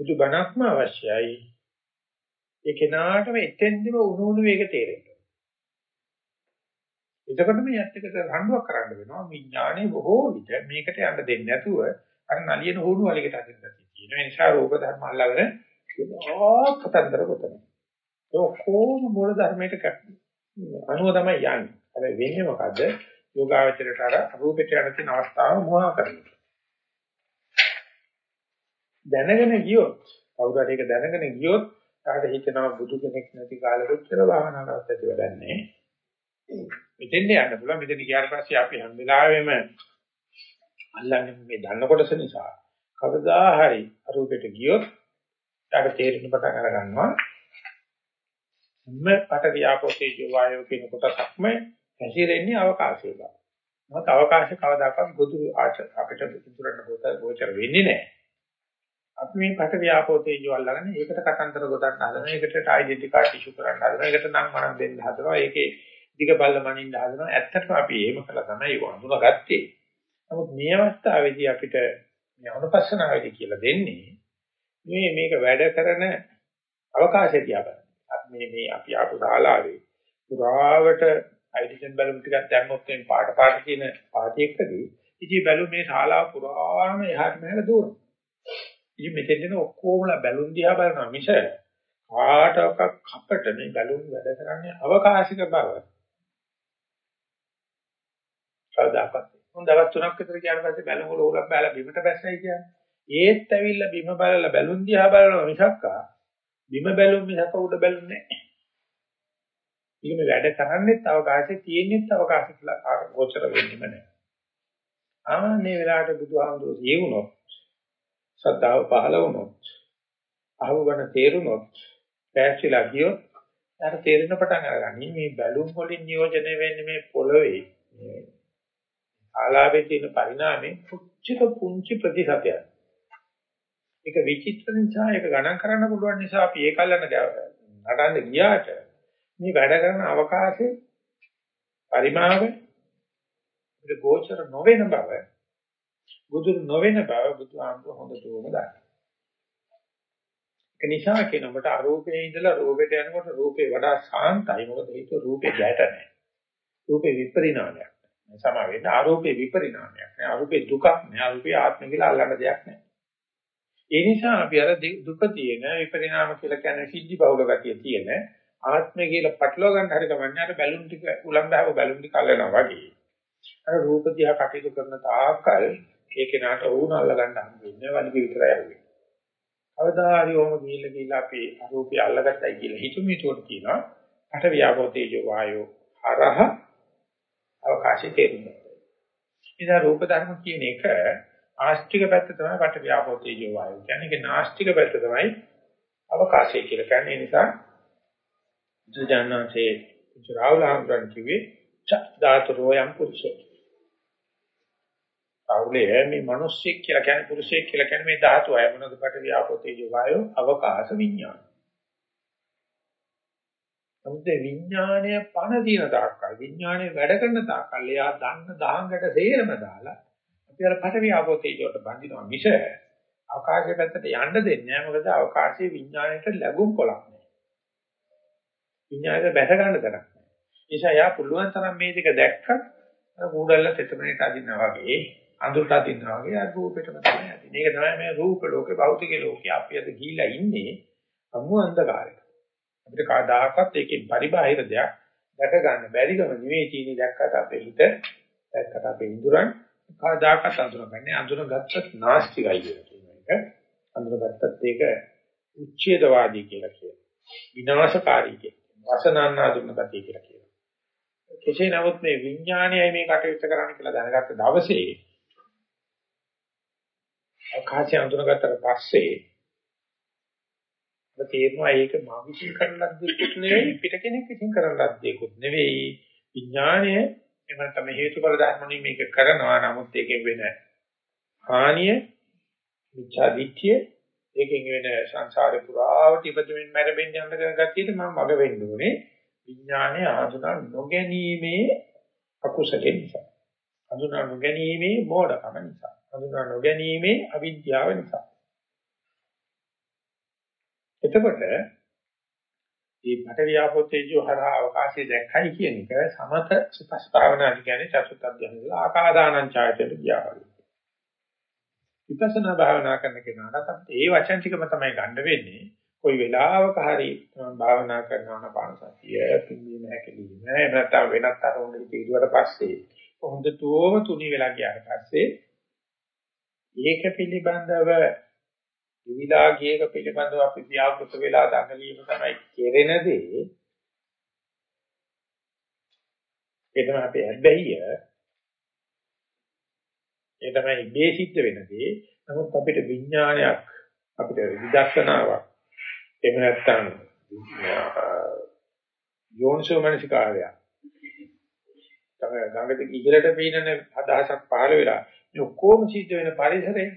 බුදු බණක්ම අවශ්‍යයි. ඒ කෙනාටම එතෙන්දිම උණු උණු වේග තේරෙනවා. එතකොට මේ ඇත්ත එකට රණ්ඩුවක් කරන්න වෙනවා. විඥානේ බොහෝ විට මේකට යන්න දෙන්නේ නැතුව අර නලියන හුණු වලකට අදින්න තියෙනවා. ඒ නිසා රූප ධර්ම අල්ලගෙන කතන්දර ගොතන. ඒ කොහොම මූල ධර්මයට අනුව තමයි යන්නේ. හැබැයි වෙන්නේ මොකද්ද? යෝගාවචරයට අර රූපෙට යන තියෙන අවස්ථාව මොහා කරනවා. දැනගෙන ගියොත් කවුරු හරි ඒක දැනගෙන ගියොත් කාට හිතනවා බුදු කෙනෙක් නැති කාලෙක කියලා භාවනාවක් ඇති වැඩන්නේ. මෙතෙන්ද යන්න පුළුවන් මෙතන ගියාට පස්සේ අපි හැම වෙලාවෙම අල්ලන්නේ මේ දන්න කොටස නිසා කවදා හරි අරූපෙට ගියොත් ඊට තේරෙන පටන් අර ගන්නවා හැම පට ව්‍යාපෝතේ වායෝ කියන කොටසක්ම හැසිරෙන්නේ අවකාශයේ බව. මොකද අවකාශය කවදාකවත් බුදු අපිට ඉදිරියට ගෝචර වෙන්නේ නැහැ. අපි මේ පට ව්‍යාපෝතේ ජීවල්ලාගෙන ඒකට කතන්දර ගොතන්න හදනවා. ඒකට ඩෙන්ටි කාඩ් ඉෂු කරන්න හදනවා. ඒකට නම් මනම් දෙන්න හදනවා. ඒකේ දිග බල්ල මනින්න හදනවා. ඇත්තටම අපි එහෙම කළා තමයි ඒක අඳුනගත්තේ. නමුත් මේ අවස්ථාවේදී අපිට මේ අනුපස්සනාවේදී කියලා දෙන්නේ මේ මේක වැඩ කරන අවකාශය තියා බලන්න. මේ මේ අපි ආපු ශාලාවේ පුරාවට හයිඩ්‍රජන් බැලුම් ටිකක් දැම්මොත් මේ පාට පාට කියන පාටියකදී ඉතින් බැලුම් මේ ශාලාව පුරාම එහාට මෙහාට දුවනවා. ඉතින් මෙතෙන් දෙන ඔක්කොමලා බැලුම් දිහා බලනවා මිස කාටවත් කපට මේ බැලුම් වැඩ කරන්නේ අවකාශික බව. කවදාකවත්. මොන් දවස් තුනක් විතර ගියාට පස්සේ බැලුම් වල උලක් බැලලා බිමට බැස්සයි කියන්නේ. ඒත් ඇවිල්ලා බිම බලලා බැලුම් දිහා බලනවා මිසක්කා බිම බැලුම් මිසක උඩ බැලුම් නැහැ. ඒක මේ වැඩ කරන්නේත් අවකාශයේ තියෙන්නේත් අවකාශය කියලා ගෝචර වෙන්නේම නැහැ. ආන්නේ වෙලාවට බුදුහාමුදුරුවෝ ජීවුනොත් සද්ධාව පහළ වුණොත් අහුවන තේරුනොත් පැහැදිලා ගියොත් අර තේරෙන පටන් අරගනි මේ බැලුම් වලින් නියෝජනය වෙන්නේ මේ පොළවේ මේ ආලාවේ තියෙන පරිණාමේ පුංචි පුංචි ප්‍රතිශතයක්. ඒක විචිත්‍ර නිසා ඒක ගණන් කරන්න පුළුවන් නිසා අපි ඒකල්ලන නටන්න ගියාට මේ වැඩ කරන අවකාශයේ පරිමාව ඒක ගෝචර නොවන බව බුදුරු නොවන බව බුදුහාමුදුර හොඳටම දන්නවා. ඒක නිසා කෙනෙකුට අරූපේ ඉඳලා රූපයට යනකොට රූපේ වඩා සාන්තයි මොකද හේතුව රූපේ ගැට නැහැ. රූපේ විපරිණාමයක්. සම වෙන්න ආරෝපේ විපරිණාමයක් නෑ ආරෝපේ දුකක් නෑ ආරෝපේ ආත්ම කියලා අල්ලන්න දෙයක් නෑ ඒ නිසා අපි අර දුක තියෙන විපරිණාම කියලා කියන්නේ සිද්ධි බහුල ගතිය තියෙන ආත්මය කියලා පටලවා ගන්න හරි ගමන්නේ අර බැලුම් ටික උලන් බහව බැලුම් ටික අල්ලනවා වගේ. අර රූප දිහා කටයුතු කරන තාක්කල් ඒ කෙනාට වුණ අල්ල ගන්න හම්බෙන්නේ වලිග විතරයි හම්බෙන්නේ. අවදා හරි ඔහොම ගිහිල්ලා ගිහිල්ලා අපි රූපය අල්ලගත්තයි කියලා හිතුමි ඒකට කියනවා අට ව්‍යාපෝ තේජෝ වායෝ හරහ අවකාශයේ තේරුම් ගන්න. ඉතින් රූප ධර්ම කියන එක ආස්තික පැත්ත තමයි වට ව්‍යාපෝ තේජෝ වායෝ. කියන්නේ ඒක නාස්තික පැත්ත තමයි අවකාශය කියලා කියන්නේ. ඒ නිසා ජනනාසේ ජරාවල හඳුන් කිව්වේ ධාතුරෝයම් පුරුෂය. අවුලේ මේ මිනිස්සෙක් කියලා කියන්නේ පුරුෂයෙක් කියලා කියන්නේ මේ ධාතු අය මොනවද වට ව්‍යාපෝ තේජෝ වායෝ අවකාශ විඥාන. නමුත් විඥානය පණ දින තාක්කල් විඥානය වැඩ කරන තාක්කල් එයා දන්න දහංගට සේරම දාලා අපි අර පටවිය ආපෝතේජයට බඳිනවා මිස අවකාශයේ පැත්තට යන්න දෙන්නේ නැහැ මොකද අවකාශයේ විඥාණයට ලැබුම් කොලක් නැහැ. විඥාණයට බැස ගන්න තරක් නැහැ. ඒ නිසා යා පුළුවන් තරම් මේ දෙක දැක්කත් කූඩල්ල තෙතමනේට අදිනවා වගේ අඳුරට අදිනවා වගේ අර රූපෙටම තමයි අදින්නේ. ඒක තමයි මේ රූප ලෝකේ භෞතික ලෝකේ අපි අද ගිහිලා ඉන්නේ අමු අන්ධකාරයක. අපිට කවදාකවත් ඒකේ පරිබාහිර දෙයක් දැක ගන්න බැරිකම නෙවෙයි තියෙන්නේ දැක්කට අපේ හිත දැක්කට අපේ ඉඳුරන් කවදාකවත් අඳුරගන්නේ අඳුරගත්තත් නාස්තිකයි කියන එක. අඳුරගත්තත් ඒක උච්ඡේදවාදී කියලා කියනවා. විනාශකාරී කියනවා. වසනාන්නාදුන ගතිය කියලා කියනවා. කෙසේ නමුත් මේ විඥානයයි මේ කටයුත්ත කරන්න කියලා දැනගත්ත දවසේ අවකාශය අඳුනගත්තට පස්සේ අපිට තේරෙනවා ඒක මා විශ්ින් කරන ලද්දේකුත් නෙවෙයි පිට කෙනෙක් විසින් කරන ලද්දේකුත් නෙවෙයි. විඥානය එහෙම නැත්නම් හේතුඵල ධර්මණි මේක කරනවා. නමුත් ඒකෙන් වෙන හානිය මිච්ඡා දිට්ඨිය ඒකෙන් වෙන සංසාරේ පුරාවට ඉපදෙමින් මැරෙමින් යන ගතියට මම මග වෙන්න ඕනේ. විඥානය ආසුනා නොගැනීමේ අකුසලෙ නිසා. හඳුනා නොගැනීමේ මෝඩකම නිසා. හඳුනා නොගැනීමේ අවිද්‍යාව නිසා එතකොට මේ පටවියාපෝතේජෝ හරහා අවකාශය දැක්කයි කියන එක සමත සුපස්ථාවනා කියන්නේ චතුත් අධ්‍යයනවල ආකාදානං ඡායතයට ගියා වගේ. විපස්සනා භාවනා කරන කෙනාට අපිට ඒ වචන ටිකම තමයි ගන්න වෙන්නේ. කොයි වෙලාවක හරි භාවනා කරනවා පාන සතිය, පිම්බීම හැකලීම, එහෙම නැත්නම් වෙනත් අරමුණක පිළිදුවට පස්සේ හොඳටම තුනි වෙලා ගියාට පස්සේ ඒක පිළිබඳව විවිධාගයක පිළිබඳව අපි ව්‍යාපෘත වෙලා දඟලීම තමයි කෙරෙන දේ. ඒ තමයි අපේ හැබැයිය. ඒ තමයි මේ සිද්ධ වෙන දේ. නමුත් අපිට විඥානයක් අපිට විදර්ශනාවක් එහෙම නැත්නම් යෝනිසෝ මනසිකාරය. තමයි ගඟට ඉහළට පීනන අදහසක් පහළ වෙලා මේ ඔක්කොම සිද්ධ වෙන පරිසරේ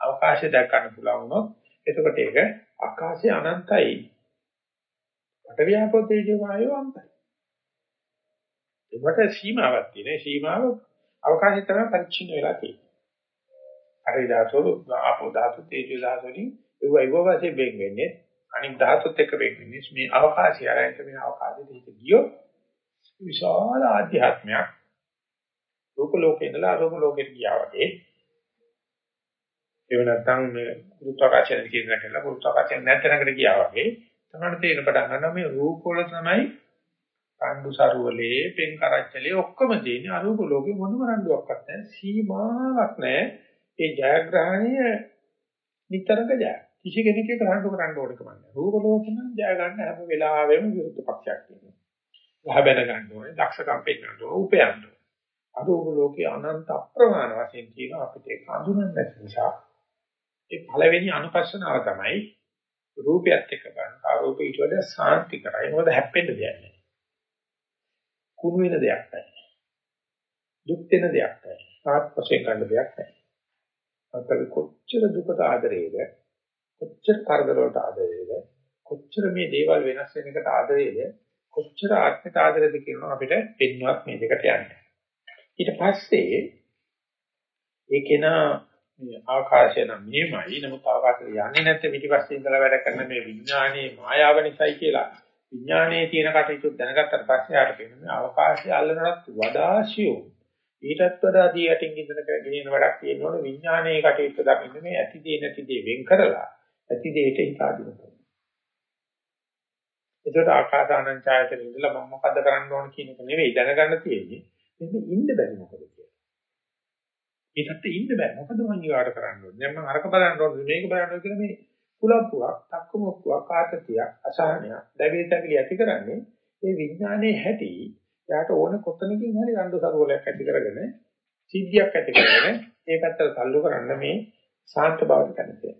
අවකාශය දැක් ගන්න පුළුවන් වුණොත් එතකොට ඒක ආකාශය අනන්තයි. පටවියාපෝ තේජෝ වායෝ අන්තයි. ඒකට සීමාවක් තියෙනවා. සීමාව අවකාශය තමයි පරිච්ඡින්න වෙලා තියෙන්නේ. අර ධාතු ආපෝ ධාතු තේජෝ ධාතු වලින් ඒව ඒව වශයෙන් වෙන් වෙන්නේ අනිත් ධාතුත් එක්ක වෙන් වෙන්නේ මේ අවකාශය අරන්ට මේ අවකාශයේ හිත ගියොත් විශාල ආධ්‍යාත්මයක්. රූප ලෝකේ ඉඳලා අරූප ලෝකෙට ගියා වගේ. ඒව නැත්නම් මේ ගුරුත්වාකර්ෂණ කියන එකට ගුරුත්වාකර්ෂණ නැත්නම්කට ගියා වගේ තමයි තේරෙන පටන් ගන්නවා මේ රූප වල තමයි කණ්ඩු සරුවලේ පෙන් කරච්චලේ ඔක්කොම තියෙන්නේ. අරූප ලෝකේ මොනම රණ්ඩුවක්වත් නැහැ. සීමාවක් නැහැ. ඒ ජයග්‍රහණය නිතරක ජය. කිසි කෙනෙක් ඒක රණ්ඩු කරන්න ඕනකම නැහැ. රූප ලෝකෙ නම් ජය ගන්න හැම වෙලාවෙම විරුද්ධ පක්ෂයක් තියෙනවා. වහ බැන ගන්න ඕනේ දක්ෂකම් පෙන්නන්න ඕනේ උපයන්න ඕනේ අරූප ලෝකේ අනන්ත අප්‍රමාණ වශයෙන් තියෙන අපිට ඒක හඳුනන්නේ නැති නිසා ඒ පළවෙනි අනුපස්සනාව තමයි රූපයත් එක්ක බලන. ආරෝපය ඊට වඩා සාන්ති කරයි. මොකද හැප්පෙන්න දෙයක් නැහැ. කුණු වෙන දෙයක් නැහැ. දුක් වෙන දෙයක් නැහැ. ආත්මයෙන් ගන්න දෙයක් නැහැ. අපිට කොච්චර දුකට ආදරේද කොච්චර කරදර වලට ආදරේද කොච්චර මේ දේවල් වෙනස් වෙන එකට ආදරේද කොච්චර ආත්මික ආදරේද කියනවා අපිට පෙන්වත් මේ දෙකට යන්නේ. ඊට පස්සේ ඒකේනා මේ ආකාශය නම් මෙහෙමයි නමුත් ආකාශය යන්නේ නැත්te පිටිපස්සේ ඉඳලා වැඩ කරන මේ විඥානයේ මායාව නිසායි කියලා. විඥානයේ තියෙන කටයුතු දැනගත්තට පස්සේ ආට පේන මේ අවකාශය අල්ලනවත් වඩා සියුම්. ඊටත් වඩා දී යටින් ඉඳන ගෙනියන වැඩක් තියෙනවනේ. විඥානයේ කටයුතු දකින්න මේ ඇති දේ නැති දේ වෙන් කරලා ඇති දේට හිතා දෙනවා ඒකට ආකාසානං ඡායතන ඉඳලා මම මොකද කරන්න ඕන කියන එක නෙවෙයි දැනගන්න තියෙන්නේ මෙන්න ඉන්න බැරි මොකද කියලා ඒකට ඉන්න බෑ. මොකද මම ඊගාට කරන්න ඕනේ. දැන් මම අරක බලන්න ඕනේ මේක බලන්න ඕනේ කියලා මේ කුලප්පුවක්, තක්කමුක්කුවක්, ආතතියක්, අසහනයක්, දැවිලි තැවිලි ඇති කරන්නේ ඒ විඥානයේ හැටි. යාට ඕන කොතනකින් හරි රණ්ඩු සරුවලයක් ඇති කරගෙන සිද්ධියක් ඇති කරගෙන ඒ පැත්තට තල්ලු කරන්න මේ සාන්ත බවට කැමතියි.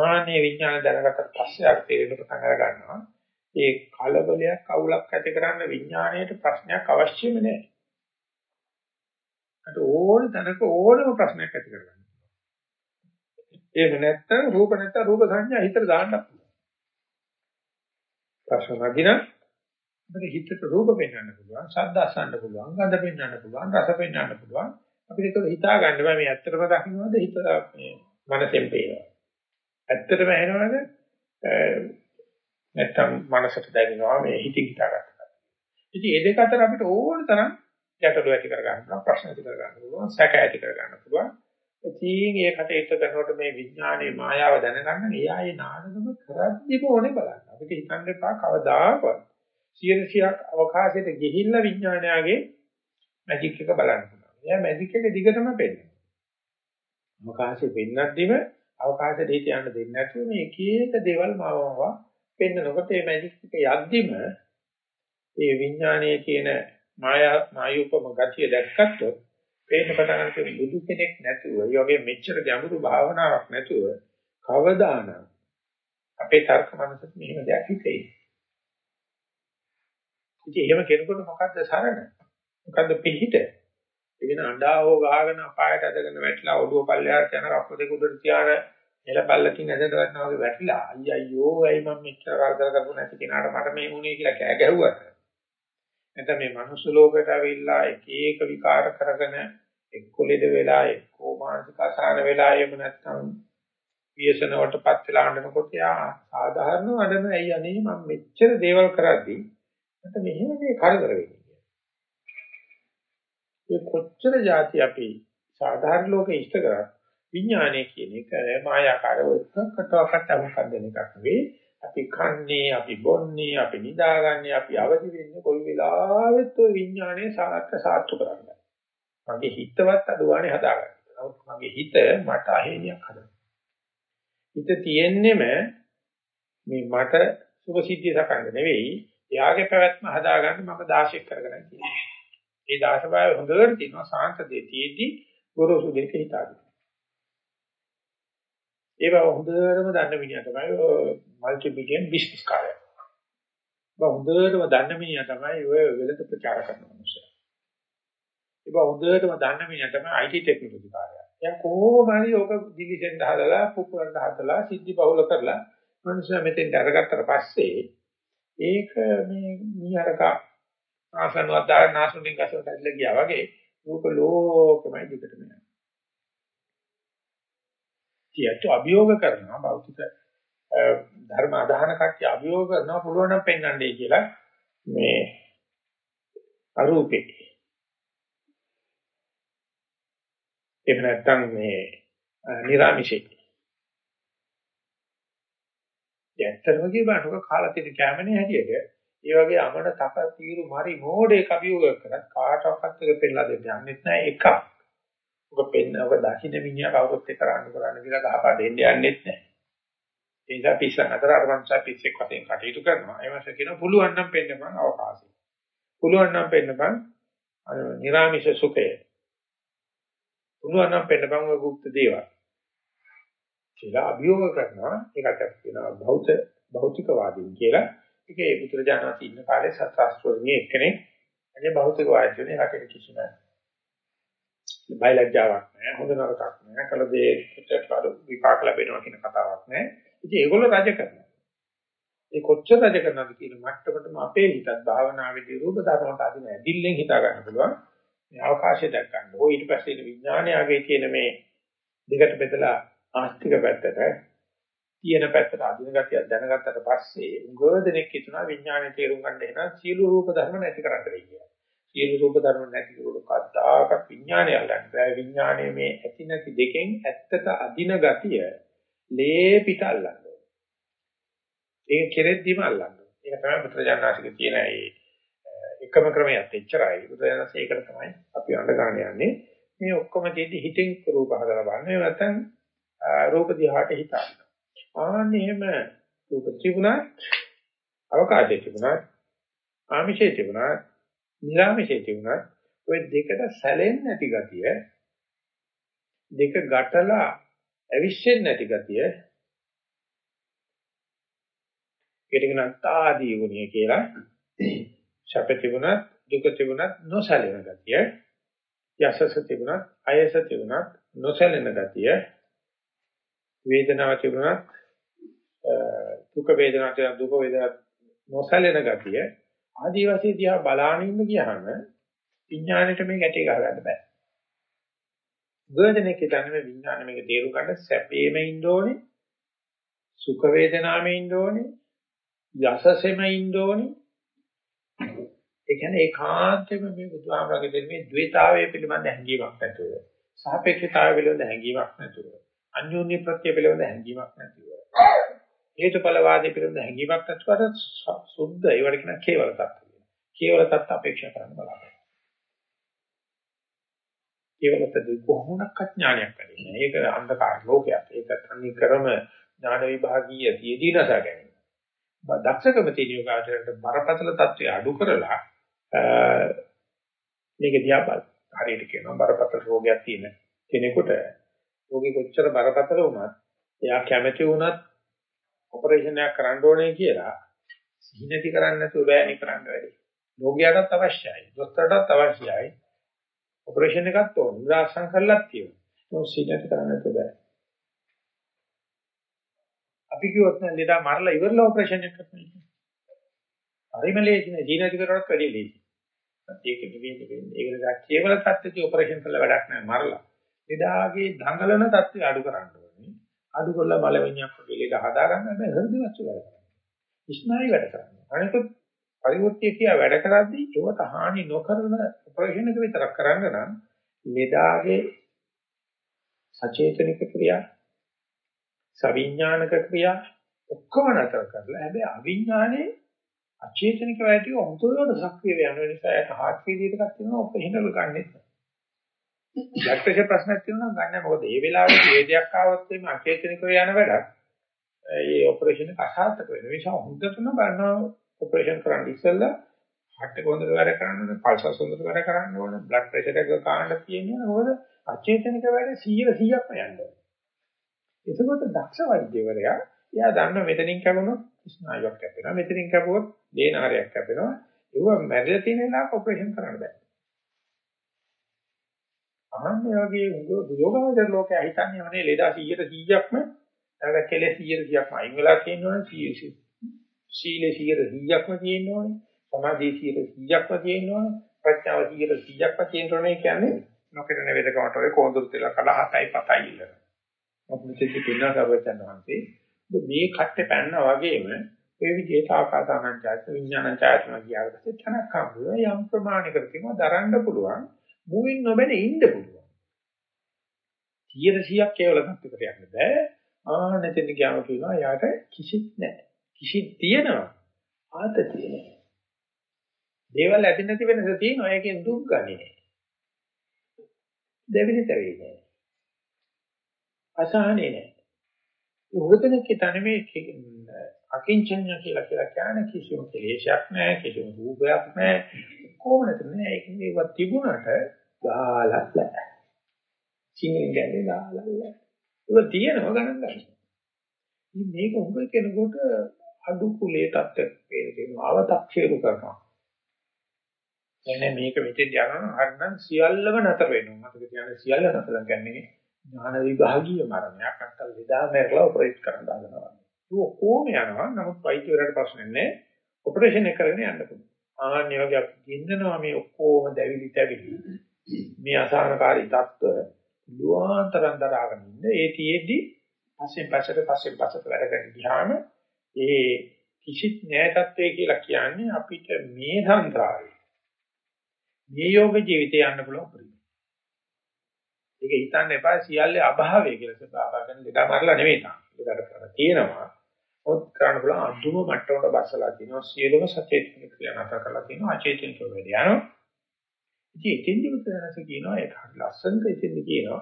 ආනේ විඥාන දැනගත්තට පස්සේ අර තේරෙන පටන් අර ගන්නවා. ඒ කලබලයක් අවුලක් ඇති කරන්න විඥාණයට ප්‍රශ්නයක් අවශ්‍යම නැහැ. අට ඕන තැනක ඕනම ප්‍රශ්නයක් ඇති කරගන්න. එහෙම නැත්නම් රූප නැත්නම් රූප සංඥා හිතට දාන්න පුළුවන්. ප්‍රශ්න නගින අපිට හිතට රූප පෙන්වන්න පුළුවන්, ශබ්ද අසන්න පුළුවන්, ගඳ පෙන්වන්න පුළුවන්, රස පෙන්වන්න පුළුවන්. අපිට ඒක හිතා ගන්න බෑ මේ ඇත්තටම දකින්නවද හිත මේ මනසෙන් පේනවා. ඇත්තටම ඇහෙනවද නැත්නම් මනසට දැනෙනවා මේ හිතින් හිතාගත්තා. ඉතින් මේ දෙක අතර අපිට ඕන තරම් ගැටලු ඇති කර ගන්න පුළුවන් ප්‍රශ්න ඇති කර ගන්න පුළුවන් සැක ඇති කර ගන්න පුළුවන්. ඉතින් ඒ කටයුත්ත කරනකොට මේ විඥානයේ මායාව දැනගන්න එයාගේ නාඩගම කරද්දිම ඕනේ බලන්න. අපිට හිතන්න එපා කවදාකවත්. 100ක් අවකාශයට ගිහිල්ලා විඥානයාගේ මැජික් එක බලන්න පුළුවන්. එයා මැජික් එක දිගටම පෙන්නනවා. අවකාශයේ පෙන්නද්දිම අවකාශයට හිත යන්න දෙන්නේ නැතුව මේ එක එක දේවල් මාවවා පෙන්නනකොට මේ මැජික් එක යද්දිම ඒ විඥානයේ කියන මායා මායුපම ගතිය දැක්කත් පේන්න පටන් ගන්න බුදු කෙනෙක් නැතුව, ඒ වගේ මෙච්චර ගැඹුරු භාවනාවක් නැතුව කවදානම් අපේ තර්ක මනසට මෙහෙම දෙයක් හිතෙයි. ඉතින් එහෙම කෙනෙකුට මොකද්ද සරණ? මොකද්ද පිහිට? ඒකන අඬාවෝ ගහගෙන අපායට ඇදගෙන වැටලා ඔළුව පල්ලෙහාට යන කප්ප දෙක උඩට තියාන එළපල්ලකින් ඇදලා ගන්නවා වගේ වැටිලා අයියෝ ඇයි මම මෙච්චර කරදර කරපු නැති කෙනාට මට මේ වුණේ කියලා කෑ ගැහුවට. නැත්නම් මේ මනුස්ස ලෝකයට අවිල්ලා එක එක විකාර කරගෙන එක්කොලෙද වෙලා එක්කෝ මානසික අසහන වෙලා එහෙම නැත්නම් වියසන වලටපත් වෙලා අඬනකොට යා සාධාරණව අඬන ඇයි අනේ මම මෙච්චර දේවල් කරද්දී මට මෙහෙම මේ කරදර වෙන්නේ? ඒ කොච්චර જાති අපි සාධාරණ ලෝකෙ ඉෂ්ට කරත් විඥානය කියන එක මායාකාරව එකකටවත් අමුකම් දෙන එකක් නෙවෙයි අපි කන්නේ අපි බොන්නේ අපි නිදාගන්නේ අපි අවදි වෙන්නේ කොයි වෙලාවෙත් ඔය විඥානයේ සාර්ථක සාර්ථක කරන්නේ මගේ හිතවත් අඩුවානේ හදාගන්න. නමුත් මගේ හිත මට අහේනියක් හදන්න. හිත තියෙන්නෙම මේ මට සුභසිද්ධිය සකන්න නෙවෙයි, එයාගේ පැවැත්ම හදාගන්න මම දාශයක් කරගෙන තියෙනවා. ඒ දාශභාවය හොඳට තියෙනවා සාන්ත දෙතියේදී ගොරෝසු දෙක හිතාගෙන. ඒ බව හොඳටම දන්න මිනිහා තමයි මල්ටි බිලියන් බිස්නස් කාර්යය. බව හොඳටම දන්න මිනිහා තමයි ඔය වෙළඳ ප්‍රචාර කරන මිනිහා. ඒක හොඳටම දන්න මිනිහා තමයි IT ටෙක්නොලොජි කාර්යය. එයා කොහොම හරි ඕක දිලිසෙන් හදලා පුපුරන්න හදලා සිද්ධි බහුල කරලා මනුස්සයා මෙතෙන් අරගත්තට පස්සේ ඒක මේ මීහරක ආසනුවක් දාගෙන ආසුණින් ගසවට ඇදලා ගියා වගේ රූප ලෝකෙමයි දිගටම යනවා. කියත් අභියෝග කරනවා භෞතික ධර්ම අදහන කට්ටිය අභියෝග කරනවා පුළුවන් නම් පෙන්වන්නයි කියලා මේ අරූපේ එහෙම නැත්නම් මේ නිර්ාමිෂේ. ඇත්තටම කියනකොට කාලා තියෙන කැමනේ හැටියට ඒ වගේ අමන තක තීරු මරි මෝඩේ කවියෝග කරත් කාටවත් එක පෙන්නලා දෙන්න යන්නෙත් නැහැ එකක්. ඔක පෙන්න ඔක දකින්න මිනිහා කවුරුත් එක්ක රණ්ඩු කරන්න කියලා ගහපා දෙන්න යන්නෙත් නැහැ. ඒ නිසා පිස්සන් අතර අර මංසා පිස්සෙක් වශයෙන් කටයුතු කරනවා. ඒ මාස කියන පුළුවන් නම් පෙන්නපන් අවකාශය. පුළුවන් නම් පෙන්නපන් නිර්ාමිෂ සුඛය. පුළුවන් නම් පෙන්නපන් ඔය গুপ্ত දේවල්. කියලා අභියෝග කරනවා ඒකට කියනවා භෞත භෞතිකවාදීන් කියලා. ඒකේ බුදුරජාණන් ඉන්න කාලේ සත්‍යාස්ත්‍රෝණිය එක්කෙනෙක් අනේ භෞතිකවාදීනේ රටේ කිසිම බයලජ්ජාවක් නැහැ හොඳ නරකක් නැහැ කල දෙයකට විපාක ලැබෙනවා කියන කතාවක් නැහැ. ඉතින් ඒගොල්ලෝ රජ කරනවා. ඒ කොච්චර රජ කරනවද කියන මට්ටමටම අපේ හිතත් භාවනාවේදී රූප ධර්මයට අදින ඇදිල්ලෙන් හිතා ගන්න පුළුවන්. මේ අවකාශය දැක් ගන්න. ඕ ඊට පස්සේ ඉන්න විඥානයගේ තියෙන මේ දෙකට බෙදලා ආස්තික පැත්තට තියෙන පැත්තට අදින ගතිය දැනගත්තට පස්සේ උගෝදෙනෙක් හිතනවා විඥානයේ තේරුම් ගන්න එන සියලු රූප ධර්ම නැති කරන්න වෙයි කියලා. සියලු රූප ධර්ම නැති කරුණු කද්දාක විඥානය අල්ලන්න බෑ. විඥානයේ මේ ඇති නැති දෙකෙන් ඇත්තට අදින ගතිය ලේ පිට අල්ලන්න ඕනේ. ඒක කෙරෙද්දිම අල්ලන්න ඕනේ. ඒක තමයි පුත්‍රජානනාසික තියෙන ඒ එකම ක්‍රමයක් එච්චරයි. බුදුරජාණන් ඒකට තමයි අපි අඬ ගන්න යන්නේ. මේ ඔක්කොම දෙදි හිතෙන් රූප හදලා බලන්නේ නැත්නම් රූප දිහාට හිතන්න. ආන්නේ එහෙම රූප තිබුණත් අවකාශයේ තිබුණත් ආමිෂයේ තිබුණත් නිරාමිෂයේ තිබුණත් ওই දෙකට සැලෙන්නේ නැති ගතිය දෙක ගැටලා ඇවිස්සෙන්නේ නැති ගතිය ඒකට කියන තාදී ගුණය කියලා සැප තිබුණත් දුක තිබුණත් නොසැලෙන ගතිය යසස තිබුණත් අයස තිබුණත් නොසැලෙන ගතිය වේදනාව තිබුණත් දුක වේදනාව තිබුණත් දුක වේදනාව නොසැලෙන ගතිය ආදිවාසී දිහා බලාගෙන ඉන්න ගියාම විඥාණයට මේ ගැටේ ගහගන්න බෑ. ගොඩනෙක් හිතන්නේ මේ විඥාණය මේක තේරුම් ගන්න සැපේම ඉන්න ඕනේ සුඛ වේදනාවෙම ඉන්න ඕනේ යසසෙම ඉන්න ඕනේ ඒ කියන්නේ ඒකාන්තයෙන්ම මේ බුදුහාමරගේ දෙන මේ ද්වේතාවය පිළිබඳ හැඟීමක් නැතුව සාපේක්ෂතාවය පිළිබඳ හැඟීමක් නැතුව අන්‍යෝන්‍ය ප්‍රත්‍ය පිළිබඳ හැඟීමක් නැතුව හේතුඵලවාදී පිළිබඳ හැඟීමක් නැතුවට සුද්ධ ඒවට කියන කේවල තත්ත්වය. කේවල තත්ත්ව අපේක්ෂා කරන්න බලන්න. කේවල තත්ත්ව කොහොමනක් ඥානයක් වෙන්නේ. ඒක අන්ධකාර ලෝකයක්. ඒක තනි කරම ඥාන විභාගීය තියදී නැස ගැනීම. දක්ෂකම තියෙන යෝගාචරයට බරපතල තත්ත්වය අඩු කරලා මේක දිහා බලන්න. හරියට කියනවා බරපතල රෝගයක් තියෙන කෙනෙකුට රෝගී කොච්චර බරපතල වුණත් එයා කැමති වුණත් ඔපරේෂන් එකක් කරන්න ඕනේ කියලා සිහිනති කරන්නේ නැතුව බෑනේ කරන්න වැඩි. රෝගියාටත් අවශ්‍යයි. දොස්තරටත් අවශ්‍යයි. ඔපරේෂන් එකක් ඕන. ඉන්ද්‍රාසං කරලත් තියෙනවා. ඒක සිහිනති කරන්න නැතුව බෑ. අපි කිව්වොත් නේද ලෙඩා මරලා ඉවරලා ඔපරේෂන් එකක් කරන්න. හරිම ලේසිනේ. සිහිනති කරනවත් වැඩි ලේසි. ඒක නෙවෙයි වෙන්නේ. ඒක නිසා කේවල තත්ත්වයේ ඔපරේෂන් කළා වැඩක් නැහැ මරලා. ලෙඩාගේ දඟලන තත්ත්වය අඩු කරන්න ඕනේ. අඩු කරලා බලවෙන්නක් වගේ ලෙඩ හදා ගන්න බෑ හෘද වස්තු වැඩ කරනවා. ස්නායු වැඩ කරනවා. අනිකුත් පරිවෘත්ති කියා වැඩ කරද්දී ඒවට හානි නොකරන ඔපරේෂන් එක විතරක් කරන්න නම් ලෙඩාගේ සචේතනික ක්‍රියා සවිඥානික ක්‍රියා ඔක්කොම නතර කරලා හැබැයි අවිඥානේ අචේතනික වැඩි හොඳට සක්‍රිය වෙන නිසා ඒක හાર્ට් ෆීල් එකක් තියෙනවා ඔක හිනවල ගන්නෙත් බ්ලඩ් ප්‍රෙෂර් ප්‍රශ්නයක් තියෙනවා නම් ගන්න මොකද ඒ වෙලාවේදී ඒ දෙයක් ආවොත් එimhe අචේතනිකව යන වැඩක් ඒ ඔපරේෂන් එක අසාර්ථක වෙන නිසා හොඳටම බලනවා ඔපරේෂන් කරන්න ඉස්සෙල්ලා හાર્ට් එක හොඳට වැඩ කරන්න ඕනේ පල්ස් හොඳට වැඩ කරන්න ඕනේ බ්ලඩ් ප්‍රෙෂර් එක කාණ්ඩ තියෙනවා මොකද අචේතනික වැඩ 100 100ක්ම යන්න ඕනේ. එතකොට දක්ෂ වෛද්‍යවරයා එයා දන්න මෙතනින් කැපුණොත් ස්නායුවක් කැපෙනවා මෙතනින් කැපුවොත් දේනාරයක් කැපෙනවා. ඒව මැරෙලා තියෙන වෙලාවක ඔපරේෂන් කරන්න බෑ. අහන්නේ වගේ යෝගාවචර ලෝකයා හිතන්නේ අනේ ලෙඩා 100ට 100ක්ම නැත්නම් කෙලෙස් 100ට 100ක්ම අයින් වෙලා තියෙනවනේ සීලේ. 100ට 100ක්ම තියෙනවනේ සමාධිය 100ට 100ක්ම තියෙනවනේ ප්‍රඥාව 100ට 100ක්ම තියෙනවනේ කියන්නේ නොකරන වේදකමට ඔය කොඳුරු තියලා කඩ හතයි පතයි ඉල්ලන මොකද කිසි කෙනා සර්වචන් වහන්සේ මේ කට්ටේ පැන්නා වගේම ඒ විදිහට ආකාසානංචායත විඥානංචායතන කියලාට තනක් හම්බුන යම් ප්‍රමාණයකට තියෙනවා දරන්න පුළුවන් මුවින් නොබැන ඉන්න පුළුවන්. 100ක් කේවල තත්ත්වයකට යන්න බෑ. ආනෙතෙන් ගියාම කියනවා යාට කිසිත් නැහැ කිසිත් තියෙනවා. ආතතිය නැහැ දේවල් ඇති නැති වෙනස තියෙනවා. ඒකෙන් දුක් ගන්නේ නැහැ දෙවිලි තැවෙන්නේ නැහැ අසහනේ නැහැ උගතන කිතන මේ අකිංචඤ්ඤ කියලා කියලා කියන්නේ කිසිම කෙලෙසයක් නැහැ කිසිම රූපයක් නැහැ කොහොමද මේ ඒක මේවා තිබුණට ගාලක් නැහැ. සිංහෙන් කියන්නේ ගාලක් නැහැ. ඒක තියෙනව ගණන් ගන්න. ඉතින් මේක උඹ කෙනෙකුට අඩු කුලේ තත්ත්වයක් වෙනවා අවතක්ෂේරු කරනවා. එන්නේ මේක මෙතෙන් යනවා හරිනම් සියල්ලම නතර වෙනවා. මතක තියාගන්න සියල්ල නතර ගන්නේ ඥාන විභාගීය මරණයක්. නැත්නම් විදා මරලා ඔපරේට් කරන්න හදනවා. ඒක කොහොම යනවා? නමුත් වෛද්‍යවරයාට ප්‍රශ්න නැහැ. ඔපරේෂන් එක කරගෙන යන්න පුළුවන්. ආන්නේ වගේ අපි ඉන්නනවා මේ ඔක්කොම දැවිලි තැවිලි මේ අසහනකාරී தত্ত্ব දුවාතරන් දරාගෙන ඉන්න ඒ තියේදී පස්සෙන් පස්සට පස්සෙන් පස්සට වැඩ කරගෙන ගියාම ඒ කිසිත් නෑ தત્ත්වය කියලා කියන්නේ අපිට මේ සංසාරේ මේ යෝග ජීවිතය යන්න පුළුවන් පරිදි. ඒක හිතන්න එපා සියල්ලේ අභාවය කියලා සබාවගෙන ලෙඩ මරලා නෙවෙයි තා. ලෙඩට කරලා තියෙනවා. ඔත් කරන්න පුළුවන් අඳුම මට්ටමකට බස්සලා තියෙනවා. සියලුම සචේතනික ක්‍රියා නතර කරලා තියෙනවා. අචේතනික වැඩ යනවා. ඉතින් එතෙන්දි උත්තරනස කියනවා ඒක ලස්සනට එතෙන්දි කියනවා.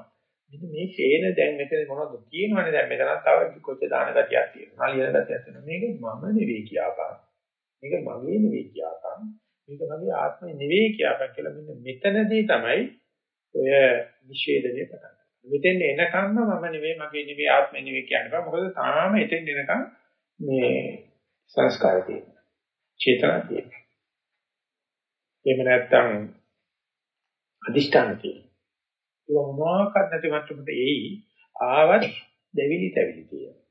මෙන්න මේ ෂේන දැන් මෙතන මොනවද කියනවනේ දැන් මෙතන තව කොච්ච දාන ගතියක් තියෙනවා. නලියන ගතියක් තියෙනවා. මේක මම නෙවෙයි කියපන්. මේක මගේ නෙවෙයි කියපන්. මේක මගේ ආත්මය නෙවෙයි කියපන් කියලා මෙන්න මෙතනදී තමයි ඔය නිෂේධනය පටන් ගන්නවා. මෙතෙන් එනකම්ම මම නෙවෙයි මගේ නෙවෙයි ආත්මෙ නෙවෙයි කියන්නේ බෑ. මොකද තාම එතෙන් එනකම් මේ සංස්කාරය තියෙනවා. චේතනා තියෙනවා. එහෙම නැත්නම් අදිෂ්ඨාන තියෙනවා. ඒක මොනවාක්වත් නැති මට්ටමට එයි ආවත් දෙවිලි තැවිලි තියෙනවා.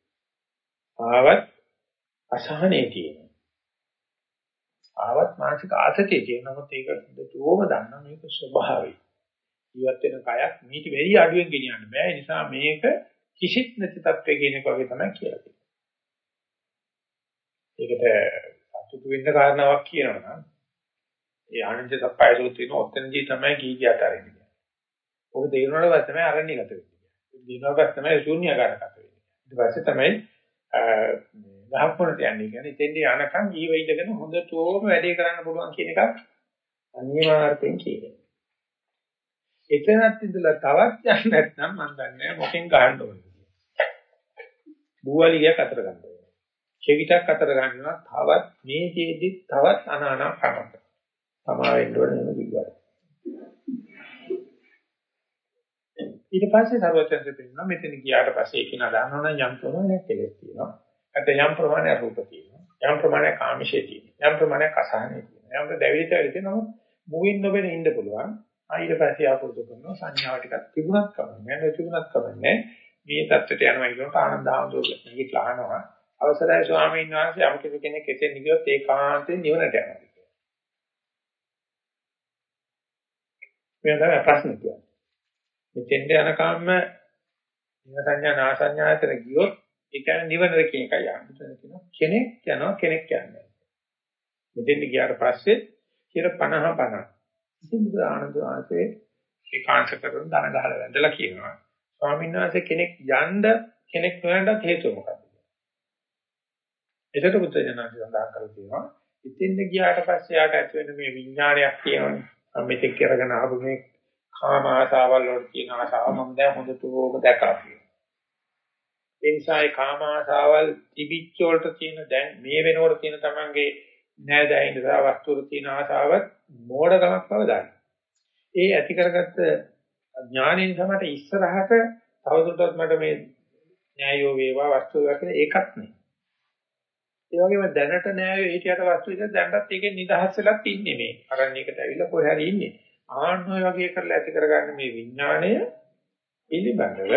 ආවත් අසහනේ තියෙනවා. ආවත් මානසික ආතතිය තියෙනවා. නමුත් ඒක දුවම දන්න මේක ස්වභාවයි. ජීවත් වෙන කයක් මීට වෙරි අඩුවෙන් ගෙනියන්න බෑ. ඒ නිසා මේක කිසිත් නැති තත්ත්වයේ කියන එක වගේ තමයි කියලා තියෙන්නේ. ඒකට සතුටු වෙන්න කාරණාවක් කියනවා නම් ඒ ආනන්ද සප්පයි සූත්‍රයේ ඔතනදී තමයි කීකිය අතරින්නේ. ඔබ තේරුණාට පස්සේ තමයි අරණ්‍යගත වෙන්නේ. දිනවකට තමයි ශූන්‍යකාරකත වෙන්නේ. ඊට පස්සේ තමයි ගහපොරට යන්නේ. කියන්නේ එතෙන්දී යනකම් ජීව ඉඳගෙන හොඳටම වැඩේ කරන්න පුළුවන් කියන එකක් අනිවාර්යෙන් කියනවා. එතනත් ඉඳලා තවත් යන්න නැත්නම් මම දන්නේ මොකෙන් ගහන්න ඕනද කියලා. බුවලියක් අතර ගන්න ඕනේ. කෙවිතක් අතර ගන්නවා තවත් මේ ජීදි තවත් අනානා කරනවා. තමා වෙන්න ඕනේ නෙමෙයි කිව්වා. ඊට පස්සේ සර්වචන්ද්‍ර පෙන්නවා මෙතන ගියාට පස්සේ ඒක නදානවනම් යම් ප්‍රමාණයක් කෙලෙස් තියෙනවා. නැත්නම් යම් ප්‍රමාණයක් රූප තියෙනවා. යම් ප්‍රමාණයක් ආමිෂය තියෙනවා. යම් ප්‍රමාණයක් අසහනය තියෙනවා. යම් දෙවිලිට වෙලිනවා මුවින් නොබෙන ඉන්න පුළුවන්. ඊට පස්සේ ආපුරුදු කරනවා සංඥාව ටිකක් තිබුණත් කමන්නේ නැහැ තිබුණත් කමන්නේ මේ தත්ත්වයට යනවා කියනකොට ආනන්ද ආමතුරු මේක ලහනවා අවසරයි ස්වාමීන් වහන්සේ යම් කෙනෙක් එතෙන් ගියොත් ඒකාන්තයෙන් නිවනට යනවා මේ තමයි ප්‍රශ්න කියන්නේ මෙතෙන්ට යනකම්ම නිව සංඥා නාසඤ්ඤාතර ගියොත් ඒ කියන්නේ නිවනද කියන එකයි යන්නේ. කෙනෙක් යනවා කෙනෙක් යන්නේ. මෙතෙන්ට ගියාට පස්සේ කියලා 50 50. ඉතින් බුදු ආනන්ද ආසේ ඒකාංශ කරන දන ගහලා වැඳලා කියනවා. ස්වාමීන් වහන්සේ කෙනෙක් යන්න කෙනෙක් නොයන්නත් හේතුව මොකක්ද? ඒකට බුද්ධ ජනක සඳහන් කරලා තියෙනවා. ඉතින්ද ගියාට පස්සේ යාට ඇති වෙන මේ විඥානයක් තියෙනවානේ. මෙතෙක් කරගෙන ආපු මේ කාම ආසාවල් වලට තියෙන ආසාව මම දැන් හොඳටම දැකලා තියෙනවා. ඒ නිසා ඒ කාම ආසාවල් තිබිච්ච වලට තියෙන දැන් මේ වෙනකොට තියෙන තමන්ගේ නෑදෑයින් නිසා වස්තු වල තියෙන ආසාවත් මෝඩකමක් බව දන්න. ඒ ඇති කරගත්ත ඥාණයෙන් තමයි ඉස්සරහට තවදුරටත් මට මේ න්‍යායෝ වේවා වස්තු වේවා කියලා ඒකත් නෑ. ඒ වගේම දැනට නෑයෝ හිටියට වස්තු විදිහට දැනටත් ඒකෙන් නිදහස් වෙලත් ඉන්නේ මේ. අරණියකට ඇවිල්ලා කොහේ හරි ඉන්නේ. ආන්න ඔය වගේ කරලා ඇති කරගන්න මේ විඥාණය පිළිබඳව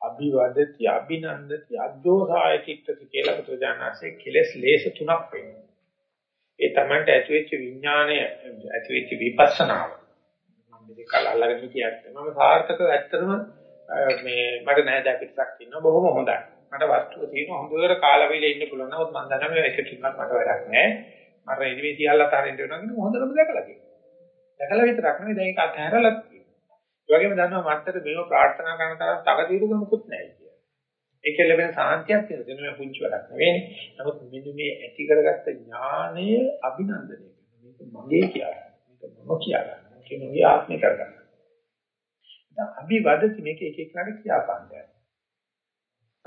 අභිවදති අභිනන්දති අජෝසාය චිත්තති කියලා බුදුජානනාංශයේ කෙලස් ලේස තුනක් වෙනවා. ඒ තමන්ට ඇතිවෙච්ච විඥාණය ඇතිවෙච්ච විපස්සනාව. මම මේක කලල්ලාගෙන කියන්නේ මම සාර්ථකව ඇත්තටම මේ මට නැහැ දැකිටක් ඉන්නවා බොහොම හොඳයි. මට වස්තුව තියෙන හොඳට කාලවිල ඉන්න පුළුවන්. නමුත් මම දන්නවා මේ එක තුනක් මට වැඩක් නැහැ. මර එළිවේ සියල්ල අතරින්ට වෙනවා කියන හොඳටම දැකලා තියෙනවා. දැකලා විතරක් නෙවෙයි දැන් ඒක අතහැරලා තියෙනවා. ඒ වගේම දන්නවා මත්තර මේව ප්‍රාර්ථනා කරන තරම් තකතිරුක මොකුත් නැහැ කියලා. ඒකේ ලැබෙන සාන්තියක් තියෙනවා. මේ පුංචි වැඩක් නෙවෙයි. නමුත් මෙන්න මේ ඇති කරගත්ත ඥානය අභිනන්දනය කරනවා. මේක මගේ කියලා. මේක මම කියලා. මේක මගේ ආත්මය කරගන්න. දැන් අභිවදති මේක එක එකකට කියාපාන්නේ.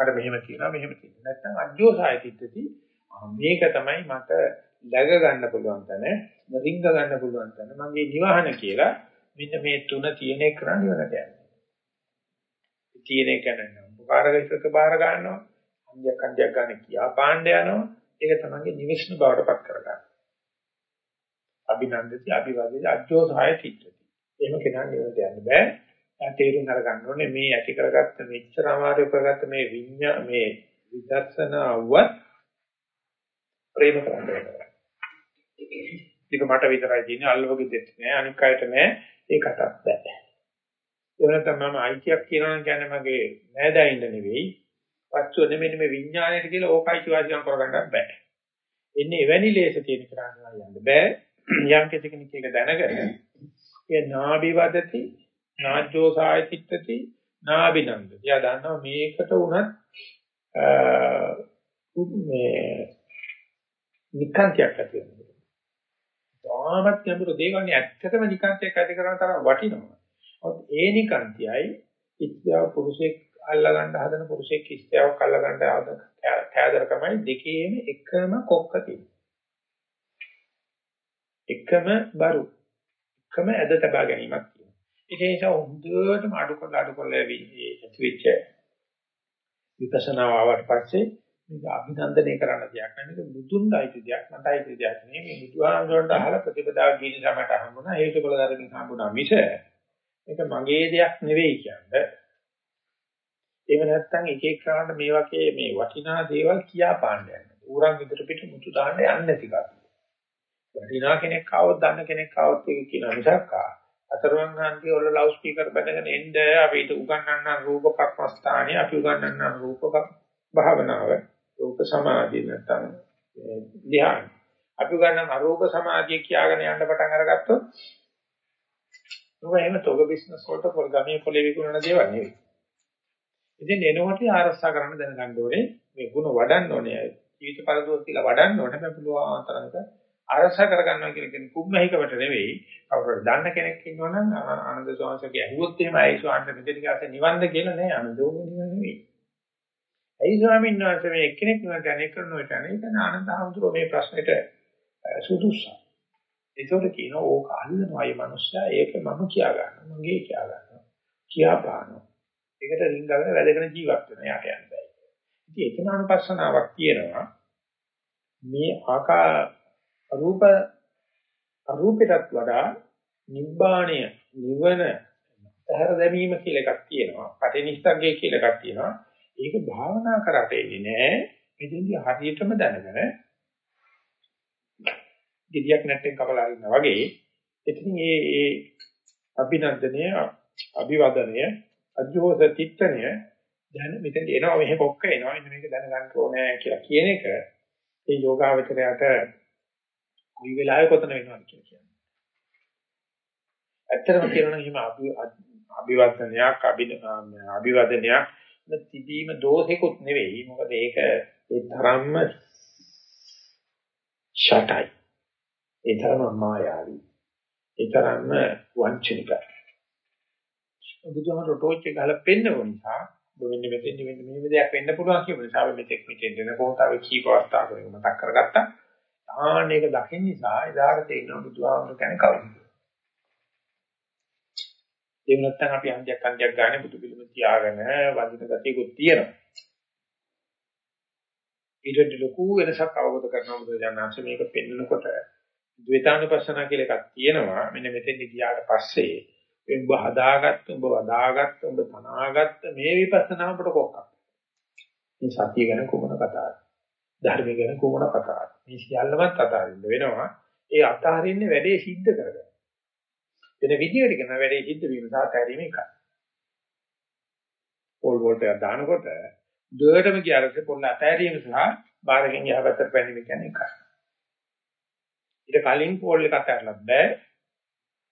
මට මෙහෙම කියනවා මෙහෙම කියනවා. නැත්නම් අජ්ජෝසාය තිට්ඨති මේක තමයි මට läග ගන්න පුළුවන් තැන, රිංග ගන්න පුළුවන් තැන මගේ නිවහන කියලා මෙන්න මේ තුන තියෙන එක කරන් ඉවරට යනවා. තියෙන එක නෑ. උපකාරකයක බාර ගන්නවා. අන්‍යයක් අන්‍යයක් ගන්න කියා පාණ්ඩ යනවා. ඒක තමයි නිවිෂ්ණු බවටපත් කරගන්න. අභිනන්දති අභිවාදේ අජ්ජෝ සහාය චිත්තති. එහෙම කෙනා නිවනට යන්න බෑ. තේරුම් අරගන්න ඕනේ මේ ඇති කරගත්ත මෙච්චර අමාරු කරගත්ත මේ විඤ්ඤා මේ විදර්ශනාවත් ප්‍රේම කරන්න වෙනවා. ඒක මට විතරයි තියෙන්නේ අල්ලවගේ දෙත් නෑ අනික් අයට නෑ ඒකටත් බෑ. ඒ වෙනතම මම අයිතියක් කියනවා නම් කියන්නේ මගේ නෑදෑයින්ද නෙවෙයි වස්තුව නෙමෙයි මේ විඥාණයට කියලා ඕකයි කිවාසිකම් කරගන්නත් බෑ. එන්නේ එවැනි ලේස තියෙන කරානවා යන්න බෑ. යම් කෙනෙක් එක දැනගෙන ඒ නාභිවදති නාජ්ජෝ සායතිත්‍ත්‍ති නාබිනන්ද. එයා දන්නවා මේකට උනත් මේ නිකාන්තියක් ඇති වෙනවා. තාමත් ගැඹුරු දේවල්නේ ඇත්තටම නිකාන්තයක් ඇති කරන තරම් වටිනවා. ඔත් ඒ නිකාන්තියයි ඉස්ත්‍යාව පුරුෂෙක් අල්ලා ගන්න හදන පුරුෂෙක් ඉස්ත්‍යාවක් අල්ලා ගන්න හදන කෑදරකමයි දෙකේම එකම කොක්ක තියෙනවා. එකම බරු එකම ඇද තබා ගැනීමක් තියෙනවා. ඒ නිසා හොඳටම අඩු කරලා අඩු කරලා ඇතිවෙච්ච විපස්සනා ආවට පස්සේ මේක අභිනන්දනය කරන්න දෙයක් නෙවෙයි මේක බුදුන්ගේ අයිති දෙයක් මට අයිති දෙයක් නෙවෙයි. මේ බුදුහාමුදුරන්ට අහලා ප්‍රතිපදාව කියන සමට හම්බුණා හේතුඵල ධර්මයෙන් හම්බුණා මිස මේක මගේ දෙයක් නෙවෙයි කියන්නේ. එහෙම නැත්නම් එක එක කරන්න මේ වගේ මේ වටිනා දේවල් කියා පාන්න යනවා ඌරන් විතර පිට මුතු දාන්න යන්නේ නැති කතිය. වටිනා කෙනෙක් ආවොත් දන්න කෙනෙක් ආවොත් ඒක කියන මිසක් අතරවන් හන්දිය වල ලවුඩ් ස්පීකර් බඳගෙන එන්න අපිට උගන්වන්න රූප කර්මස්ථානිය අපි උගන්වන්න රූප භාවනාව රූප සමාධිය නැත්නම් ධ්‍යාන. අපි ගන්න අරූප සමාධිය කියාගෙන යන්න පටන් අරගත්තොත් ඔබ එහෙම තොග බිස්නස් වලට පොල් ගමේ පොලේ විකුණන දේවල් නෙවෙයි. ඉතින් එනකොට ආරස්සා කරන්න දැනගන්න ඕනේ මේ ಗುಣ වඩන්න ඕනේ. ජීවිත පරිදෝෂ කියලා වඩන්න ඕනේ. හැබැයි පුළුවන් තරමට ආරස්සා කරගන්නවා කියන කෙනෙක් කුම්මහිකවට නෙවෙයි. කවුරුහරි දන්න කෙනෙක් ඉන්නවනම් ආනන්ද සෝංශගේ ඇහුවොත් එහෙම ඇයි සෝංශ මෙතන ගාසේ නිවන්ද කියලා නෑ. ආනන්ද ඕක නිවන නෙවෙයි. ඇයි ස්වාමීන් වහන්සේ මේ එක්කෙනෙක් නෝ දැනෙ කරනවට අනේ ඒක ආනන්ද හඳුරෝ මේ ප්‍රශ්නෙට සුදුසු. ඒතකොට කියනවා ඕක අල්ලනවා මේ මනුස්සයා. ඒක මම කියා ගන්නවා මගේ කියා ගන්නවා කියා පානවා ඒකට රින්ගගෙන වැඩගෙන ජීවත් වෙනවා. යාට යන්න බෑ. ඉතින් එතන අනුපස්සනාවක් තියෙනවා. මේ ආකා රූප අරූපයටත් වඩා නිබ්බාණය නිවන තහර දැමීම කියලා එකක් තියෙනවා. පටිනිස්සග්ගය කියලා එකක් තියෙනවා. ඒක භාවනා කරට එන්නේ නෑ මෙතෙන්දී හරියටම දැනගෙන ගෙඩියක් නැට්ටෙන් කපලා අරිනා වගේ එතනින් ඒ ඒ අභිනන්දනය අභිවදනය අජෝස චිත්තනය දැන මෙතෙන් එනවා. මෙහෙ කොක්ක එනවා. ඉන්න මේක දැනගන්න ඕනේ කියලා කියන එක ඒ යෝගාවචරයට කොයි වෙලාවෙ කොතන වෙනවද කියලා කියන්නේ. ඇත්තටම කියනවා නම් එහෙම අභිවර්ධනයක් අභිවදනයක් තිබීම දෝෂෙකුත් නෙවෙයි. මොකද ඒක ඒ තරම්ම ෂටයි. ඒ තරම්ම මායාවී. ඒ තරම්ම වංචනිකයි. බුදුහාමර ටෝච් එක ගහලා පෙන්නව නිසා මෙන්න මෙතෙන් මෙන්න මෙහෙම දෙයක් වෙන්න පුළුවන් කියන නිසා අපි මෙතෙක් මෙතෙන් දෙන කොහොතාවේ කීප අවස්ථාවක මතක් කරගත්තා. ආන්න ඒක දකින්න නිසා එදාට තේරෙනවා බුදුහාමර කියන්නේ කවුද? ඒ නැත්තම් අපි අන්තියක් අන්තියක් ගන්න බුදු පිළිම තියාගෙන වඳින ගතියකුත් තියෙනවා. ඊට ලොකු වෙනසක් අවබෝධ කරගන්න බුදු දඥාංශ මේක පෙන්නකොට ද්වේතානුපස්සන කියලා එකක් තියෙනවා. මෙන්න මෙතෙන් ගියාට පස්සේ උඹ හදාගත්ත උඹ වදාගත්ත උඹ තනාගත්ත මේ විපස්සනා අපට කොක්කක්. මේ සතිය ගැන කොමන කතාවද? ධර්ම ගැන කොමන කතාවද? මේ සියල්ලමත් අතාරින්න වෙනවා. ඒ අතාරින්නේ වැඩේ සිද්ධ කරගන්න. වෙන විදියකට කරන වැඩේ සිද්ධ වීම සහ තැරීම එකයි. පොල් වෝල්ට් එක දානකොට දුවටම ගියාට පොල් අතෑරීම සහ බාරකින් යහපැත්තට පැනීම කියන්නේ එකයි. ඊට කලින් පොල් එකක් අතහැරලත් බෑ.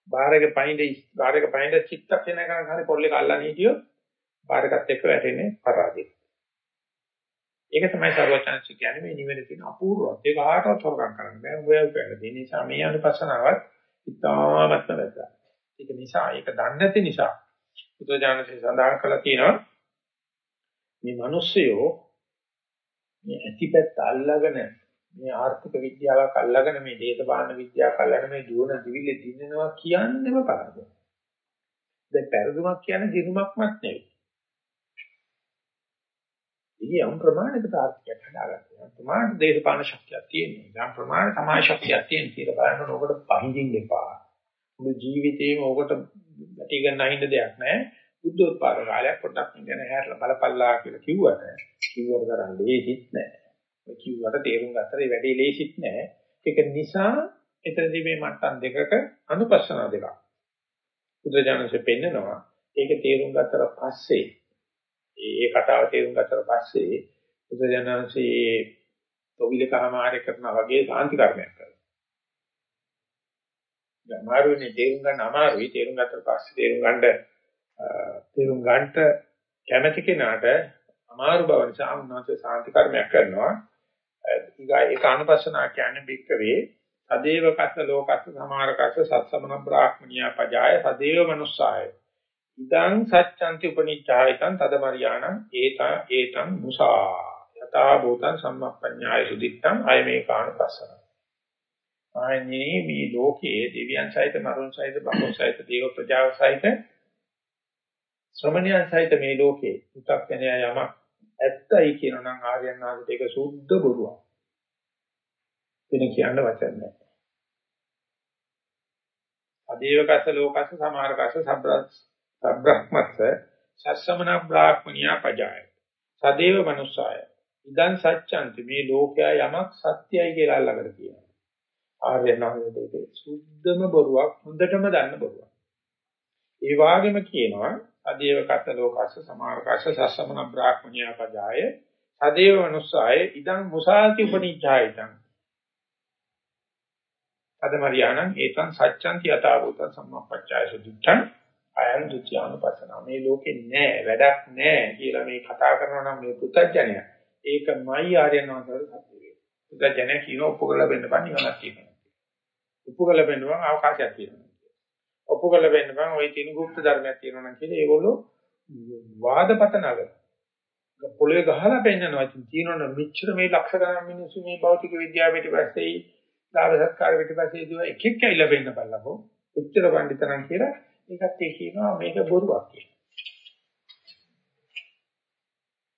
බාරක පයින්ද බාරක පයින්ද චිත්තක් වෙන එකක් හරි පොල් එක අල්ලන්නේ හිටියොත් බාරකත් එක්ක වැටෙන්නේ පරාදයි. ඒක තමයි සර්වචන්සි කියන්නේ මේ නිවෙන තියෙන අපූර්වත්වය. ඒක ආටවත් හොරගම් කරන්න බෑ. ඔය වෙලාවට. ඒ නිසා මේ අනුපස්සනාවත් ඉතාමත්ම වැදගත්. ඒක නිසා ඒක දන්නේ නැති නිසා බුදුජානකසේ සඳහන් කළා තියෙනවා මේ මිනිස්සයෝ මේ ඇතිපැත්ත අල්ලගෙන මේ ආර්ථික විද්‍යාවක් අල්ලගෙන මේ දේශපාලන විද්‍යාවක් අල්ලගෙන මේ දුවන දිවිලේ දිනනවා කියන්නේම පරාදයි. දැන් පෙරදුමක් කියන්නේ දිනුමක්වත් නෙවෙයි. ඉතින් යම් ප්‍රමාණයකට ආර්ථිකයක් හදාගන්නවා. ප්‍රමාණ දේශපාලන ශක්තියක් තියෙනවා. යම් ප්‍රමාණ සමාජ ශක්තියක් තියෙන කියලා බලනකොට ඔකට පහින්දින් දෙපා. මුළු ජීවිතේම ඕකට වැටි ගන්න අහින්න දෙයක් නැහැ. බුද්ධෝත්පාද කාලයක් පොඩ්ඩක් ඉඳන් හැරලා බලපල්ලා කියලා කිව්වට කිව්වට තරම් ලේසිත් නැහැ. ඔය කිව්වට තේරුම් ගත්තට ඒ වැඩේ ලේසිත් නැහැ. ඒක නිසා එතනදී මේ මට්ටම් දෙකක අනුපස්සන දෙකක්. බුදුජානකසේ පෙන්නනවා ඒක තේරුම් ගත්තට පස්සේ ඒ කතාව තේරුම් ගත්තට පස්සේ බුදුජානකසේ තොවිලකම ආරය කරනා වගේ සාන්ති කර්මයක් කරනවා. අමාරුනේ තේරුම් ගන්න අමාරුයි. තේරුම් ගත්තට පස්සේ තේරුම් ගන්න තේරුම් ගන්නට කැමැති කෙනාට අමාරු බව නිසා උන්වහන්සේ සාන්ති කර්මයක් කරනවා. ඊගා ඒක අනුපස්සනා කියන්නේ බික්කවේ සදේව කස්ස ලෝකස්ස සමාර කස්ස සත්සමන බ්‍රාහ්මනියා පජාය සදේව මනුස්සාය. ඉදං සච්ඡන්ති උපනිච්ඡායතං තදමරියාණං ඒතා ඒතං මුසා යතා භූතං සම්මප්පඤ්ඤාය සුදිත්තං අය මේ කාණපස්සන ආයනේ මේ ලෝකයේ දෙවියන් සහිත මරුන් සහිත බඹුන් සහිත දේව ප්‍රජාව සහිත ශ්‍රමණයන් සහිත මේ ලෝකේ උත්ක්ඥය යමක් ඇත්තයි කියනනම් ආර්යයන් වහන්සේට ඒක සුද්ධ බොරුවක්. වෙන කියන්න වචන නැහැ. අදේවකස ලෝකස සමාරකස සබ්‍රහ්මස්ස සස්සමන බ්‍රාහ්මනියා පජාය. සදේව මනුස්සාය. ඉදන් සත්‍යන්ති මේ ලෝකයා යමක් සත්‍යයි කියලා අල්ලගෙන කියනවා. ආර්යයන් වහන්සේට සුද්ධම බොරුවක් හොඳටම දන්න බොරුවක්. ඒ වගේම කියනවා අදේව කත ලෝකස්ස සමාරකස්ස සස්සමන බ්‍රාහ්මණියා පජාය සදේව මනුස්සාය ඉදං මුසාති උපනිච්ඡායිතං අදමරියාණං ඒතං සච්ඡන්ති යථාභූතං සම්මප්පච්චාය සුද්ධං අයං ဒ ුතියානුපස්සන මේ ලෝකේ නෑ වැඩක් නෑ කියලා මේ කතා කරනවා නම් මේ පුතඥය ඒකමයි ආර්යයන් වහන්සේට සත්‍ය වේ. පුතඥය කියන ඔප්පු කරලා වෙන්න බෑ නිවනක් කියනවා. ඔප්පු කරලා වෙන්නවා අවකාශයක් තියෙනවා. ඔප්පු කරලා වෙන්න බෑ ওই තින গুপ্ত ධර්මයක් තියෙනවා නම් කියලා ඒගොල්ලෝ වාදපතනග පොළවේ ගහලා පෙන්නනවා තියෙනවා මෙච්චර මේ ලක්ෂ ගණන් මිනිස්සු මේ භෞතික විද්‍යාව පිටිපස්සේ ලාභ සත්කාර පිටිපස්සේ දුව එක එක ඇවිල්ලා වෙන්න බලලකෝ. උච්චර පඬිතරන් කියලා ඒකත් ඒ කියනවා මේක බොරුවක් කියලා.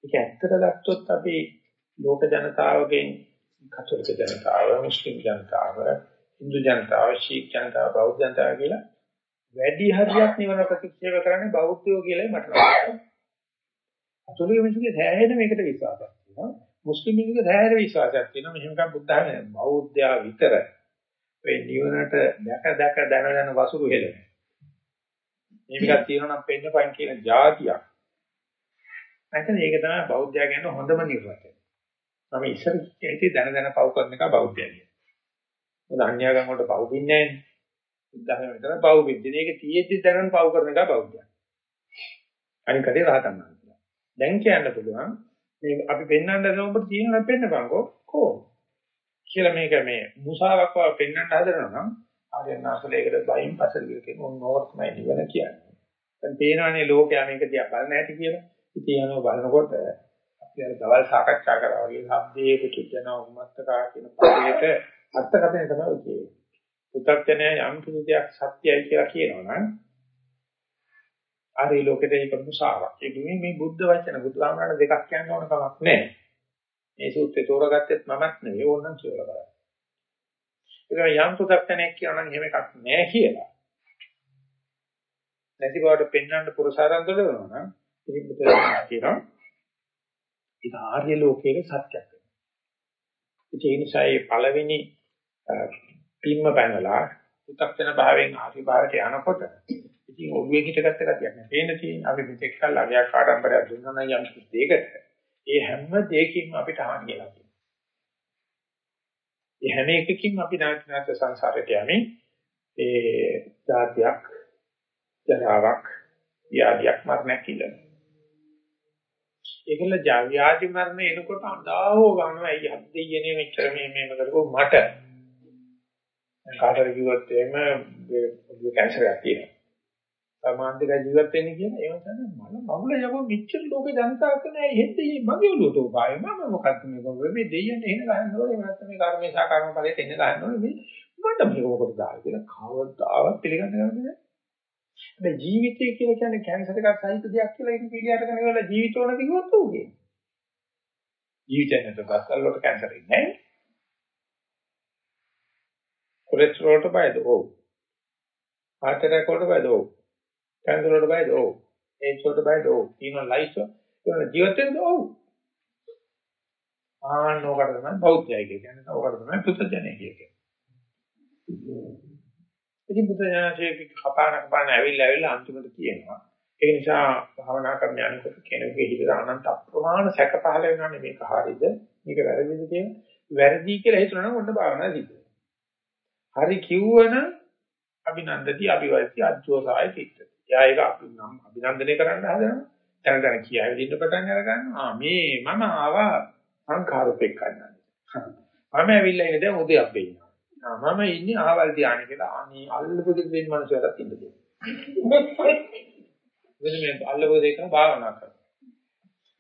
ඒක ඇත්තට ගත්තොත් අපි ලෝක ජනතාවගෙන් කතෝලික ජනතාව, මුස්ලිම් ජනතාව, Hindu ජනතාව, ශීක් ජනතාව, බෞද්ධ ජනතාව කියලා වැඩි හරියක් නිවන ප්‍රතික්ෂේප කරන්නේ බෞද්ධයෝ කියලායි මට හිතෙනවා. කතෝලික මිනිස්සුගේ සෑහෙන මේකට විශ්වාසයක් තියෙනවා. මුස්ලිම් මිනිස්සුගේ සෑහෙන විශ්වාසයක් තියෙනවා. මෙහෙම එකක් බුද්ධ ධර්මයේ බෞද්ධයා විතර ඒ නිවනට දැක දැක දැන දැන වසුරු හෙලන. මේකක් තියෙනවා නම් පෙන්නපන් කියන જાතියක්. නැත්නම් ඒක තමයි බෞද්ධයා කියන හොඳම නිර්වචනය. මම ඉස්සර හිතේ දැන දැන පව් කරන එක බෞද්ධය කියලා. මොකද අන්‍යයන් වලට පව් දෙන්නේ නැහැ. බුද්ධහම විතර පව් දෙන්නේ. ඒක තියෙද්දි දැනන පව් කරන එක බෞද්ධය. අනිකදී රහතන් වහන්සේලා. දැන් කියන්න පුළුවන් මේ අපි පෙන්වන්න දැන් ඔබට තියෙනවා පෙන්නපන්කෝ කො කියලා මේක මේ මුසාවක් වගේ පෙන්වන්න හදනවා නම් ආර්යනාසලයකට බයින් පසල කියන ඕනෝර තමයි නිවන කියන්නේ. දැන් පේනවනේ ලෝකයා මේක දිහා බලන්න ඇති කියලා. ඉතින් යනවා බලනකොට අපි අර දවල් සාකච්ඡා කරා වගේ සබ්දයේ කුචන උම්මත්තකා කියන පදයට අර්ථකථනය තමයි කියන්නේ. පුතක්ජනය යම් කිසි දෙයක් සත්‍යයි කියලා කියනවනම් අර ඒ ලෝකෙට ඒක මුසාවක්. ඒ කියන්නේ මේ බුද්ධ වචන බුදුහාමරණ දෙකක් කියන්න ඕන කමක් නැහැ. මේ සූත්‍රය තෝරාගත්තෙත් මමත් නෙවෙයි ඕනනම් කියලා බලන්න. ඒක යම් පුතක්ජනයක් කියනනම් එහෙම එකක් නැහැ කියලා. නැති බවට පෙන්වන්න පුරසාරම් කරනවා නම් ඉතින් බුදුරජාණන් කියනවා ඒක ආර්ය ලෝකයේ සත්‍යයක් වෙනවා. ඒ නිසා මේ පළවෙනි පිම්ම පැනලා උත්ක්ෂණ භාවයෙන් ආර්ය භාවයට යනකොට ඉතින් ඔළුවේ හිටගත්ත ගතියක් නෑ. පේන තියෙන අපි මෙතෙක් කල් අගයක් ආඩම්බරයක් දුන්නා නම් යම් කිසි දෙයකට ඒ හැම දෙයකින්ම අපිට හානිය ලැබෙනවා. ඒ හැම එකකින්ම අපි නැවත නැවත සංසාරයට යමින් ඒ જાතියක් ජරාවක් ව්‍යාධියක් මරණයක් කියලා. ඒකල ජාව්‍යාදි මරණ එනකොට අඬාවෝ ගන්නවා. ඇයි අද්දෙයනේ මෙච්චර මේ මේම කරපො මට? කාටද කිව්වොත් එහෙම මේ කැන්සර් එකක් තියෙනවා. සමාන්තික ජීවත් වෙන්නේ කියන ඒව තමයි මම මමුල යව මෙච්චර ලෝකේ ජනතාවක් නෑ හෙද්දේ මගේ ඔළුවට උපාය මම මොකක්ද මේ කොහොමද මේ දෙයියන් එහෙන ගහන්න ඕනේ නැත්නම් මේ කර්මේ සහ කර්ම ඵලයට එන්න ගහන්න ඕනේ මේ මට මේක මොකටද ආවේ කියලා කවදාවත් පිළිගන්නේ නැහැ මේ ජීවිතය කියලා කියන්නේ කැන්සර් එකක් සහිත දෙයක් කියලා ඒක පිළියට කරන වෙලාව ජීවිතෝන කිව්වොත් උගේ. ජීවිතේ නැත ගස්කල් වලට කැන්සර් ඉන්නේ නැහැ. කොලෙස්ටරෝල් වලට බයද? ඔව්. heart attack වලට බයද? ඔව්. කැන්සර් වලට බයද? ඔව්. AIDS වලට බයද? ඔව්. තියෙන ලයිෆ් වල ජීවිතෙන්ද? ඔව්. ආනෝකට තමයි බෞද්ධයයි කියන්නේ. ඕකට තමයි පුත්‍රජනය කියන්නේ. ඉතින් බුදුසසුනේ කපාන කපාන ඇවිල්ලා ඇවිල්ලා අන්තිමට කියනවා. ඒ නිසා භාවනා කරන යනකොට කෙනෙකුගේ හිතේ අනන්ත අප්‍රමාණ සැක පහළ වෙනවා මේක හරියද මේක වැරදිද කියන වැරදි කියලා හිතනවා නම් ඔන්න භාවනා සිද්ධ හරි කිව්වනම් අභිනන්දති අභිවර්ති අජ්ජෝසාය චිත්තති. එයා ඒක අභිනම් අභිනන්දනය කරන්න හදනවා. දැන් දැන් කියාවෙ දින්න පටන් අර ගන්නවා. ආ මේ මම ආවා සංඛාරපෙක් ගන්නවා. මම ඇවිල්ලා ඉන්නේ දැන් උදේ අපේ ඉන්නවා. මම ඉන්නේ අහවල් ධානය කියලා. අනේ අල්ලපු දෙයක් දෙන්න මනුස්සයරත් ඉන්න දෙන්න. වෙන මේ අල්ලපු දෙයක් කරන භාවනා කරනවා.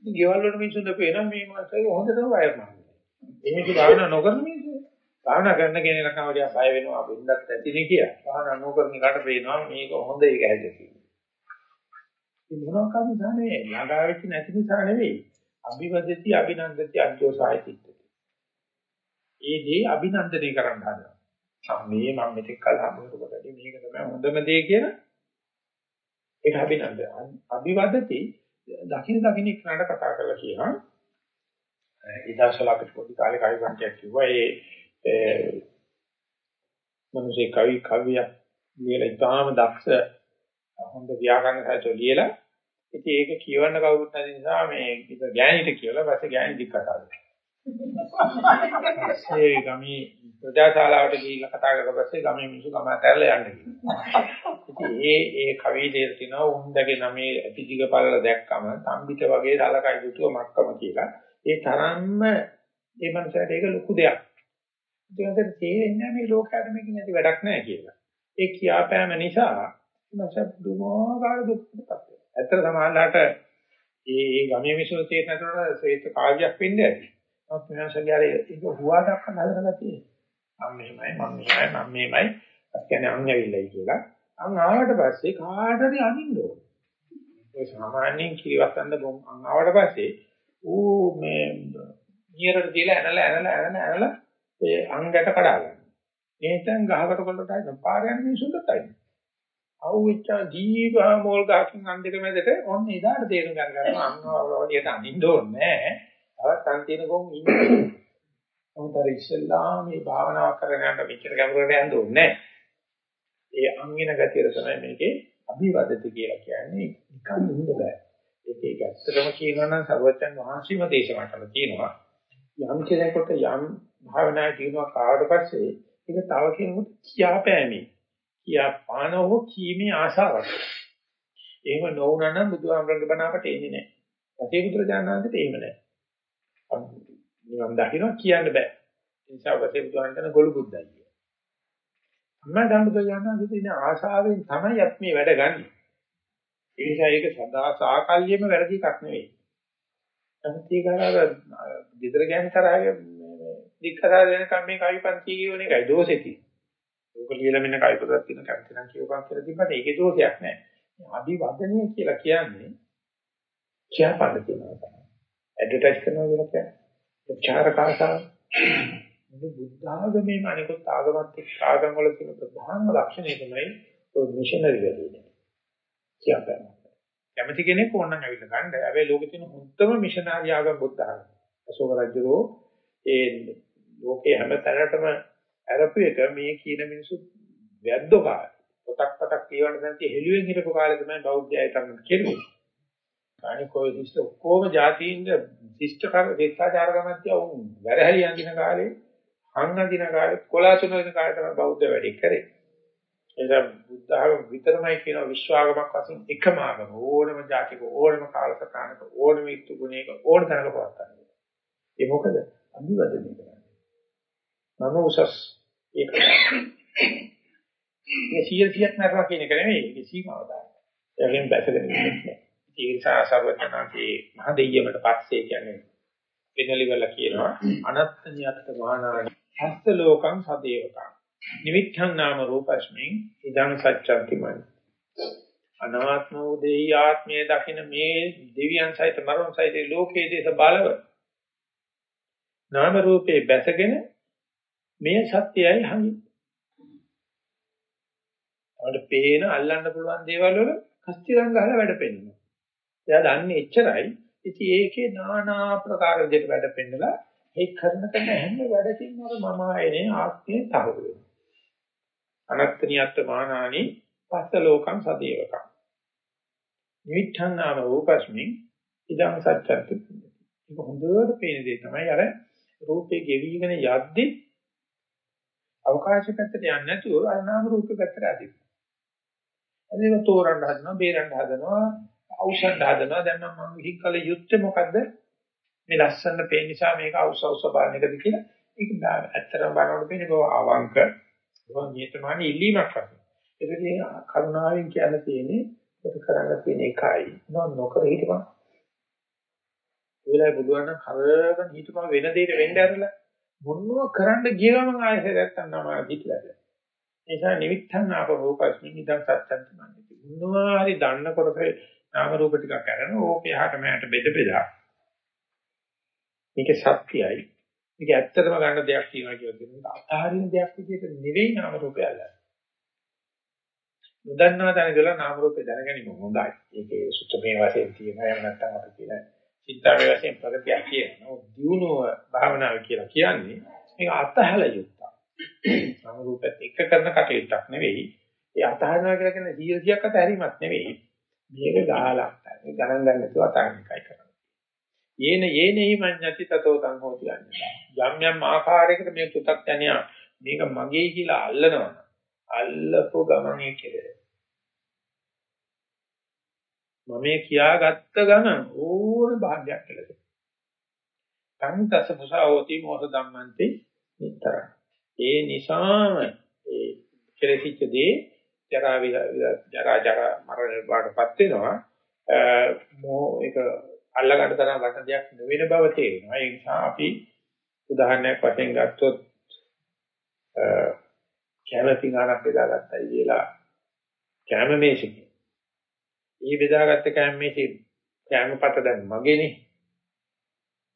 ඉතින් ගෙවල් වල මිනිස්සුන්ට පේනවා මේ මාසයේ හොඳටම වයර් මානවා. එහෙම කි භාවනා නොකරන මිනිස්සු. භාවනා කරන කෙනෙක් නම් කවදියා බය වෙනවා වෙන්නත් ඇතිනේ කියලා. භාවනා නොකරන එකට පේනවා මේක හොඳ එක හැදෙන්නේ කියලා. ඒ මොනවා කම සානේ ළඟා වෙච්ච නැති නිසා නෙවෙයි. අභිවදති අභිනන්දති අජ්ජෝසාය චිත්තති. ඒ දේ අභිනන්දනය කරන්න හදනවා. මේ මම මෙතෙක් කල් හම්බුනකොටදී මේක තමයි හොඳම දේ කියන ඒක අභිනන්ද අභිවදති දකින්න දකින්න ඉක්නට කතා කරලා කියනවා ඉදාසල අපිට පොඩි කාලේ කවි සංකේත කිව්වා ඒ මනුෂ්‍ය කවි කවිය ලියලා ඉතාම දක්ෂ හොඳ ව්‍යාකරණ සාහිත්‍ය ලියලා ඉතින් ඒක කියවන්න කවුරුත් නැති නිසා මේ ගෑණිට කියලා පස්සේ ගෑණි දික් කතා කරා ඒ ගමේ ප්‍රජාශාලාවට ගිහිල්ලා කතා කරලා පස්සේ ගමේ මිනිස්සු ගම ඇතැරලා යන්න කිව්වා. ඉතින් ඒ ඒ කවිය දෙල තිනවා උන්දගේ නමේ ඇතිජිග පළල දැක්කම තම්බිට වගේ සලකයි දුටුව මක්කම කියලා. ඒ තරම්ම ඒ මනසට ඒක ලොකු දෙයක්. ඒකට තේරෙන්නේ මේ ලෝකයට මේක නැති වැඩක් නැහැ කියලා. ඒ කියාපෑම නිසා මනස දුමාකාර දුක්කටපත් වෙනවා. ඇත්තට සමහරලාට ඒ ඒ ගමේ මිනිස්සු තේරෙන්නේ නැතුනට ශ්‍රේෂ්ඨ කාව්‍යයක් වෙන්නේ නැහැ. නමුත් විනාශකයාර ඒක හුවා දක්වන්න හදන ගැතියි. මම මෙහෙමයි මම මෙහෙමයි මම මෙහෙමයි අත් කියන්නේ අං ඇවිල්ලායි කියලා. අං ආවට පස්සේ කාටද අනින්න ඕන. ඒ සාමාන්‍යයෙන් කිරිවස්සන්න බොම් අං ආවට පස්සේ ඌ මේ නියරට දීලා ඇනලා ඇනලා ඇනලා ඇනලා ඒ අංගට කඩා ගන්නවා. එහෙනම් ගහකට කොල්ලට ආයි පාර යන මිනිසුන්ට තයි. අවුච්ච ජීවා මෝල් ගහකින් අන් දෙක මැදට ඔන්න එදාට තේරුම් ගන්න ගන්නවා අංග වලියට අනින්න ඕනේ නැහැ. තවත් අන් තියෙන ගොන් ඉන්නේ. මොකද ඉස්සෙල්ලා මේ භාවනාව කරගෙන යනකොට මෙච්චර ගැඹුරට යන්න ඕනේ නැහැ. ඒ අංගින ගතිය තමයි මේකේ අභිවදති කියලා කියන්නේ නිකන් ඉන්න බෑ. ඒක ඒක ඇත්තටම කියනවා නම් සර්වඥන් වහන්සේම දේශනා කරලා තියෙනවා. යම් කෙනෙකුට යම් භාවනාවේ දිනුවක් ආවට පස්සේ ඒක තව කෙනෙකුට කියාපෑමේ කියාපානව කීමේ ආශාවක්. එහෙම නොවුනා නම් බුදුහාමරගේ බණ අපට එන්නේ නැහැ. සතිය බුදුරජාණන්ට එහෙම නැහැ. නිවන් දකින්න කියන්න බෑ. ඒ නිසා වසේ බුදුහාමරගෙන ගොළු බුද්දයි. අම්මා සම්බුදුරජාණන් දෙන ආශාවෙන් තමයි අපි මේ වැඩ ගන්නේ. ඒ නිසා ඒක සදා සාකල්යෙම වැරදි එකක් නෙවෙයි. නමුත් ඒක අර විතර ගෑනි තරහගේ දික්කසා දෙනකම් මේ කවිපන්ති කියවන එකයි දෝෂෙ තියෙන්නේ. ඕක ලියලා මෙන්න කවිපතක් තියෙන කැමති නම් කියවපන් කියලා තිබ්බට ඒකේ දෝෂයක් නැහැ. අභිවදනය කියලා කියන්නේ කියාපන්න තියෙනවා තමයි. ඇඩ්වර්ටයිස් කරනවා කියලා කියන්නේ. ප්‍රචාර කාසාව. මේ බුද්ධ ආගමේ අනිකුත් ආගමත් එක්ක ආගම් වල තියෙන ප්‍රධානම ලක්ෂණය තමයි ඔය මිෂනරි වැඩේ. කියපෑම. කැමති කෙනෙක් ඕනනම් ඇවිල්ලා ගන්න. හැබැයි ලෝකෙ තියෙන මුත්තම මිෂනාරි ආගම බුද්ධ ආගම. අශෝක රජුරෝ ඒ ලෝකේ හැම තැනටම අරපු එක මේ කියන මිනිස්සු වැද්දෝ කාලේ. පොතක් පතක් කියවන්න නැති හෙළුවෙන් හිටපු කාලේ තමයි බෞද්ධයයි තමයි කෙරුවේ. අනික ඔය ශිෂ්ට ඔක්කොම જાතීන්ද ශිෂ්ට කර දේශාචාර ගමන්තිය උන් වැරහැලි අඳින කාලේ අංග අඳින කාලේ කොලාසුන වෙන කාලේ තමයි බෞද්ධ වැඩි කරේ. එදා බුද්ධ ආගම විතරමයි කියන විශ්වාගමක් වශයෙන් එකම ආගම ඕනම જાතික ඕනම කාලසටහනක ඕනම ඉතු ගුණයක ඕන තැනක පවත්තන්නේ. ඒ මොකද අභිවදනය කරන්නේ. මම උසස් ඒක. මේ 100ක් නරක කියන එක නෙමෙයි ඒක සීමාව දාන්න. ඒකෙන් බැසගෙන ඉන්නේ. ඒ නිසා සර්වඥාන්සේ මහ දෙයියමට පස්සේ කියන්නේ වෙනලි වල කියනවා අනත්ත නියත්ත මහානාරි හස්ත ලෝකං සදේවකං නිවිච්ඡං නාම රූපස්මින් ඉදං සත්‍යන්ති මන අනාත්ම වූ දෙහි ආත්මයේ දකින මේ දෙවියන් සහිත මරණ සහිත ලෝකයේ දේශ බලව නාම රූපේ බැසගෙන මේ සත්‍යයයි හංගි. අපිට පේන අල්ලන්න පුළුවන් දේවල් වල කස්තිරං ගහලා වැඩ පෙන්නනවා. එයා දන්නේ එච්චරයි. ඉතින් ඒකේ নানা ආකාර විදිහට වැඩ පෙන්නලා ඒ කරන කරන හැම වැඩකින්ම අර මම ආයනේ ආත්මය තහවුරු වෙනවා. අනත්තනියත් මානානි පස්ස ලෝකං සදේවකං. නිවිච්ඡන් නාම රූපස්මින් ඉදං සත්‍යත්ති. ඒක හොඳට පේන දේ තමයි අර රූපේ ගෙවිගෙන යද්දි අවකාශ පැත්තට යන්නේ නැතුව අර නාම රූප පැත්තට අදින්න. එදින තෝරන්න හදනවා, බේරන්න හදනවා, ඖෂධ හදනවා. දැන් මම හික්කල යුත්තේ මොකද්ද? මේ ලස්සන පේන නිසා මේක අවුස අවුස බලන එකද කියලා. ඒක ඇත්තටම බලනකොට පේන්නේ බව අවංක, බව නියතමානී ඉල්ලීමක් වගේ. ඒකදී කරුණාවෙන් කියන්න තියෙන්නේ ඒක කරන්න තියෙන එකයි. නොකර හිටපන්. ඒ වෙලාවේ බුදුන් නම් කරගෙන හිටපන් වෙන දෙයකට වෙන්න ඇරලා මොනවා කරන්න ගිය ගමන් ආයෙත් නැත්තම් නම හිතලාද. ඒ නිසා නිවිත්තන් ආප රූපස්මින් ඉදන් සත්‍යන්ත මන්නේ. මොනවා හරි දන්න කොටසේ නාම රූප ටිකක් අරගෙන ඕකේ යහට මෙහාට බෙද බෙදා. මේක සත්‍යයි. මේක ඇත්තටම ගන්න දෙයක් තියෙනවා කියලා කියනවා. අතහරින දෙයක් විදිහට නෙවෙයි නාම රූපය අල්ලන්නේ. නොදන්නා තැනදලා නාම රූපේ දැනගැනීම හොඳයි. ඒකේ සුත්තමේ වශයෙන් තියෙනවා. එහෙම නැත්නම් අපි කියන චිත්තාවේ වශයෙන් ප්‍රගතිය කියනවා. දියුණුව භාවනාව කියලා කියන්නේ මේක අතහැල යුක්තක්. නාම රූපෙත් එක කරන කටයුත්තක් නෙවෙයි. ඒ අතහරිනවා කියලා කියන්නේ 100ක් අතහැරීමක් නෙවෙයි. මේක ගහලක් තමයි. ගණන් ගන්න නැතුව අතහරින එකයි කරන්නේ. යේන යේනෙහි මඤ්ඤති තතෝ තං හෝති අඤ්ඤා. යම් යම් ආකාරයකට මේ පු탁ඥය මේක මගේ කියලා අල්ලනවා. අල්ලපු ගමනේ කෙරේ. මම මේ කියාගත්ත ගමන් ඕන භාගයක් කියලා. සංතස පුසාවෝති මොහ ධම්මන්ති නිතර. ඒ නිසාම ඒ කෙලෙසිච්ච දේ ජරා ජරා ජරා මරණ බාටපත් වෙනවා. මොහ ඒක අල්ලගන්න තරම් වටන දෙයක් නෙවෙන බව තේරෙනවා. ඒ නිසා අපි උදාහරණයක් වශයෙන් ගත්තොත් කැමැති ගානක් බෙදාගත්තයි කියලා කැම මේසෙකින්. ඊ බෙදාගත්ත කැම මේසෙ කැමපත දැන් මගේනේ.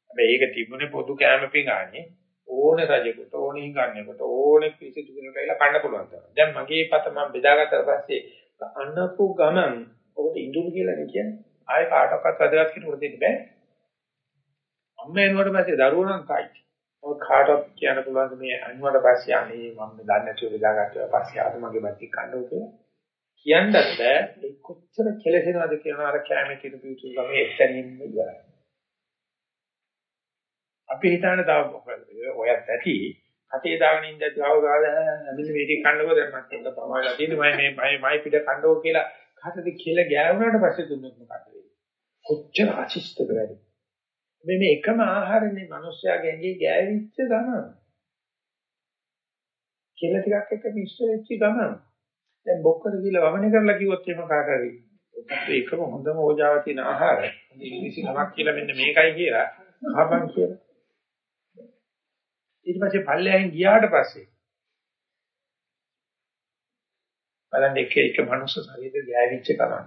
හැබැයි ඒක තිබුණේ පොදු කැම පිඟානේ. ඕනේ රජෙකුට ඕනේ හිඟන්නේකට ඕනේ පිසිදු කෙනෙකුට ඇවිල්ලා කන්න පුළුවන් තරම්. දැන් මගේ පත මම බෙදාගත්තාට පස්සේ අන්නපු ගමන් ඔකට ඉඳුම් කියලා නේ කියන්නේ. ආයේ කාටවත් වැදගත් කෙනෙකුට දෙන්න බෑ. අම්ම එනකොට පස්සේ දරුවෝ නම් කයි. ඔය කාටවත් කියන්න පුළුවන් මේ අන්වට පස්සේ අනේ මම දන්නේ නැතුව බෙදාගත්තා පස්සේ ආද මගේ බත්ති කන්නෝ කියලා. කියන්නත් බෑ. ඒ කොච්චර කෙලසෙනවද කියනවා අර කැමේ කිරු පිටු ගමේ එතනින්ම ඉවරයි. අපි හිතන්නේ තව ඔයත් ඇති. කටේ දාගෙන ඉඳලා ගාව ගාලා මෙන්න මේක කන්නකෝ. දැන් මට එක පමණලා තියෙන්නේ මම මේ මයි මයි පිට කන්නකෝ කියලා කටද කියලා ගෑවුනාට පස්සේ දුන්නොත් මොකද වෙන්නේ? කොච්චර අශිෂ්ටද වැඩි. මේ මේ එකම ආහාරනේ මිනිස්යාගේ ඇඟේ ගෑවිච්ච ගමන. කියලා ටිකක් එක මිශ්‍ර වෙච්ච ගමන. දැන් බොක්කද කියලා වමනේ කරලා කිව්වොත් එහෙම කාට හරි ඔකට එකම හොඳම ඕජාව තියෙන ආහාර. ඉංග්‍රීසි නමක් කියලා මෙන්න මේකයි කියලා. කහපන් කියලා. ඊට පස්සේ පල්ලෙහෙන් ගියාට පස්සේ බලන්න එක එක මනුස්ස ශරීරය ගෑවිච්ච ගමන්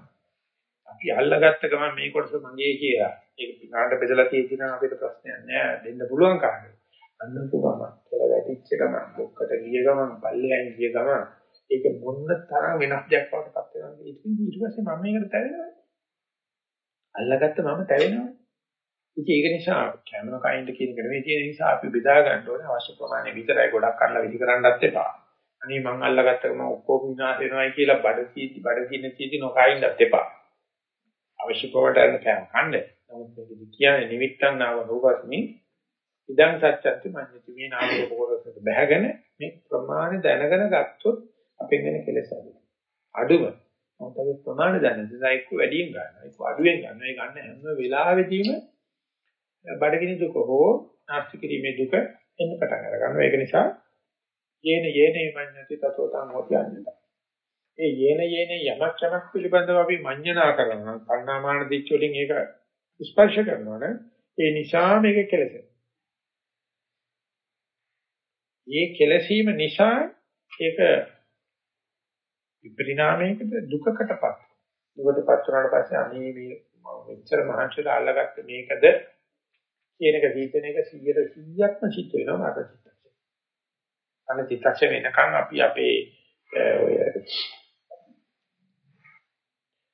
අපි අල්ලගත්ත ගමන් මේ කොටස මගේ කියලා. ඒක පිනාට බෙදලා තියෙති නම් අපිට ප්‍රශ්නයක් නෑ. දෙන්න පුළුවන් කාටද? අන්නතු ගමන් කියලා වැටිච්ච ගමන් දුක්කට ගිය ගමන් පල්ලෙහෙන් ගිය ගමන් ඒක මොන්න තරම් වෙනස් දෙයක් වටපත් වෙනවා ඊට පස්සේ මම මේකට තැවෙනවා. අල්ලගත්ත මම තැවෙනවා. ඉතින් ඒක නිසා කැමන කයින්ද කියන එක නෙවෙයි. තියෙන නිසා අපි බෙදා ගන්න ඕනේ අවශ්‍ය ප්‍රමාණය විතරයි. ගොඩක් අල්ල විදි කරන්නත් එපා. අනේ මං අල්ලගත්ත ගමන් ඔක්කොම විනාශ වෙනවයි කියලා බඩ කීටි බඩ කින කීටි නොකයින්දත් එපා. අවශ්‍ය ප්‍රමාණයට කෑම කන්න. නමුත් මේක කියන්නේ නිමිත්තන් නාව රූපස්මි. ඉදන් සත්‍යත්‍ය මඤ්ඤති. මේ නාම රූප කොටසට බැහැගෙන මේ ප්‍රමාණය දැනගෙන ගත්තොත් අපෙන් වෙන කෙලෙස් අඩුයි. අඩුම මොකද ප්‍රමාණය දැනන නිසා එක්ක වැඩියෙන් ගන්නවා එක්ක අඩුවෙන් ගන්නවා. ඒ ගන්න හැම වෙලාවෙදීම බඩගිනි දුක හෝ නාස්ති කිරීමේ දුක එන්න පටන් ගන්නවා. ඒක නිසා යේන යේනේ මඤ්ඤති තතෝ තං හොති අඤ්ඤත. ඒ යේන යේනේ යමක් යමක් පිළිබඳව අපි මඤ්ඤණා කරනවා. පන්නාමාන දිච්ච වලින් ඒක ස්පර්ශ කරනවා නම් ඒ නිසා මේක කෙලසෙනවා. මේ කෙලසීම නිසා ඒක විපරිණාමයකට දුකකටපත්. දුකටපත් වුණාට පස්සේ අනේ මේ මෙච්චර මහන්සිලා අල්ලගත්ත මේකද කියන එක හිතන එක 100%ක්ම සිද්ධ වෙනවා මට චිත්තක්ෂණ. අන්න චිත්තක්ෂණ වෙනකන් අපි අපේ ඔය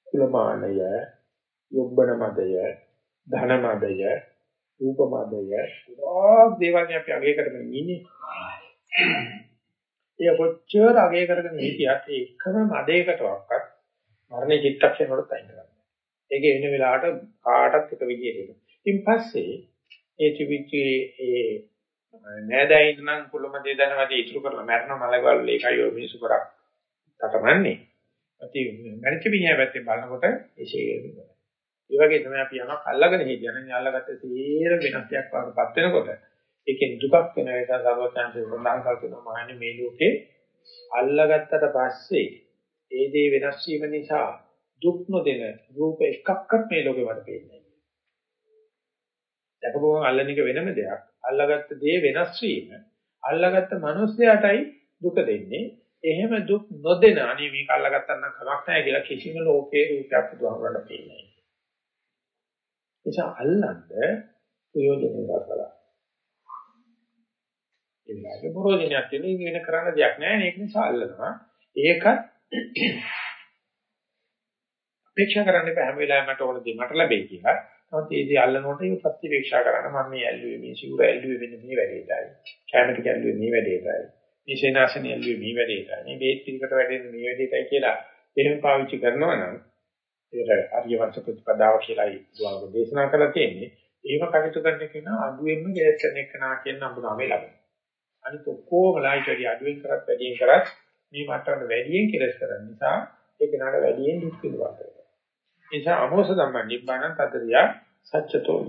කුලමානය, යොබ්බන මදය, ධන මදය, රූප මදය, ගොඩාක් දේවල් අපි අගය කරගෙන ඉන්නේ. ඒ කොච්චර අගය කරගෙන හිටියත් ඒ එකම මදයකටවත් මරණේ චිත්තක්ෂණ වලට අයින් කරන්නේ. ඒකේ වෙන වෙලාවට කාටත් එක විදියට එනවා. ඉන් පස්සේ ඒ තිබිච්ච ඒ නෑදෑයින් නම් කුලමදේ දනවදී ඉතුරු කරලා මරණ මලගවල් ඒකයි ඔය මිනිසු කරක් තටමන්නේ. අති මරිච්ච පිහිය පැත්තේ බලනකොට ඒ ශේරෙන්නේ. ඒ වගේ තමයි අපි යමක් අල්ලගෙන හිටියනම් අල්ලගත්ත සේර වෙනස් දෙයක් වඩපත් වෙනකොට ඒකෙන් දුකක් වෙන නිසා සර්වඥාන්සේ වඳාන් කරන මහන්නේ මේ ලෝකේ අල්ලගත්තට පස්සේ ඒ දේ වෙනස් වීම නිසා දුක් නොදෙන රූප එකක්වත් මේ ලෝකේ වඩ පේන්නේ දැකපුවම අල්ලන එක වෙනම දෙයක්. අල්ලාගත්ත දේ වෙනස් වීම. අල්ලාගත්ත මිනිස්යාටයි දුක දෙන්නේ. එහෙම දුක් නොදෙන අනේ මේක අල්ලාගත්තා නම් කමක් නැහැ කියලා කිසිම ලෝකේ රූපයක් බුදුහාමරණ පේන්නේ නැහැ. නිසා අල්ලන්න ප්‍රයෝජනෙ දක්වලා. ඒ වගේ ප්‍රයෝජනයක් තියෙන වෙන කරන්න දෙයක් නැහැ ඒක නිසා අල්ලනවා. ඒකත් අපේක්ෂා කරන්න බෑ හැම වෙලාවෙම මට ඕන දේ මට ලැබෙයි කියලා. නමුත් ඒ දේ අල්ලනකොට ඒක ප්‍රතිවේක්ෂා කරන්න මම මේ ඇල්ලුවේ මේ සිවුර ඇල්ලුවේ මෙන්න මේ වැඩේටයි. කැමරට ඇල්ලුවේ මේ වැඩේටයි. මේ සේනාසනේ ඇල්ලුවේ මේ වැඩේටයි. මේ බේත් පිළිකට වැඩෙන්නේ මේ වැඩේටයි කියලා එහෙම පාවිච්චි කරනවා නම් ඒකට ආර්ය වංශ ප්‍රතිපදාව කියලායි බුදුහාමුදුරු දේශනා කරලා තියෙන්නේ. ඒව කටයුතු කරන කෙනා අඩුවෙන්ම ගෑස් කරන එක නා කියන නම්බුනාමේ ලබනවා. අනිත් ඔක්කොම ලයිට් වැඩි අඩුවෙන් කරත් වැඩියෙන් කරත් මේ මට්ටමට වැඩියෙන් කෙලස් කරන නිසා ඒක නාට වැඩියෙන් දුක් පිළිබඳ වෙනවා. ඒ නිසා අමෝස ධම්ම නිබ්බාන තදරියා සත්‍යතෝ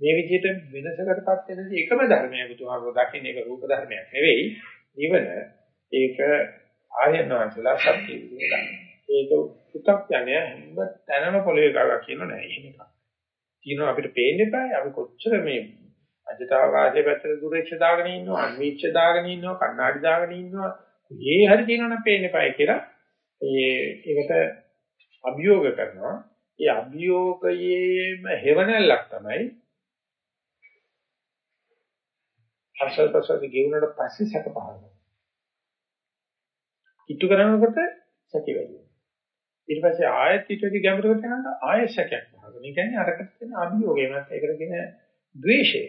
මේ විදිහට වෙනසකටපත් වෙනදී එකම ධර්මයක් බුදුහාමුදුරුවෝ දකින්න ඒක රූප ධර්මයක් නෙවෙයි. නිවන ඒක ආර්යනාන්සලා සත්‍ය විදිහට ඒක පු탁ඥය හැම තැනම පොළවේ ගාලා කියන නෑ. එහෙම එකක්. තියෙනවා අපිට පේන්නේ බෑ අපි කොච්චර මේ අජතාවාසයේ පැත්තට දුරේක්ෂ දාගෙන ඉන්නවා, අන්වීක්ෂ දාගෙන ඉන්නවා, කණ්ණාඩි දාගෙන ඉන්නවා. ඒ හරි තියෙනවනම් පේන්න eBay කියලා. ඒ ඒකට අභියෝග කරනවා. ඒ අභියෝගයේම හේවණල්ලක් තමයි අසල් ප්‍රසද ගෙවුනට පස්සේ සැක පහළ ඉටු කරනකොට සැක වැඩි ඊට පස්සේ ආයෙත් ඊටදී ගැඹුරකට යනකොට ආයෙත් සැකයක් පහළ වෙනවා. ඒ කියන්නේ අරකට තියෙන අභියෝගය නැත්නම් ඒකට කියන ද්වේෂය.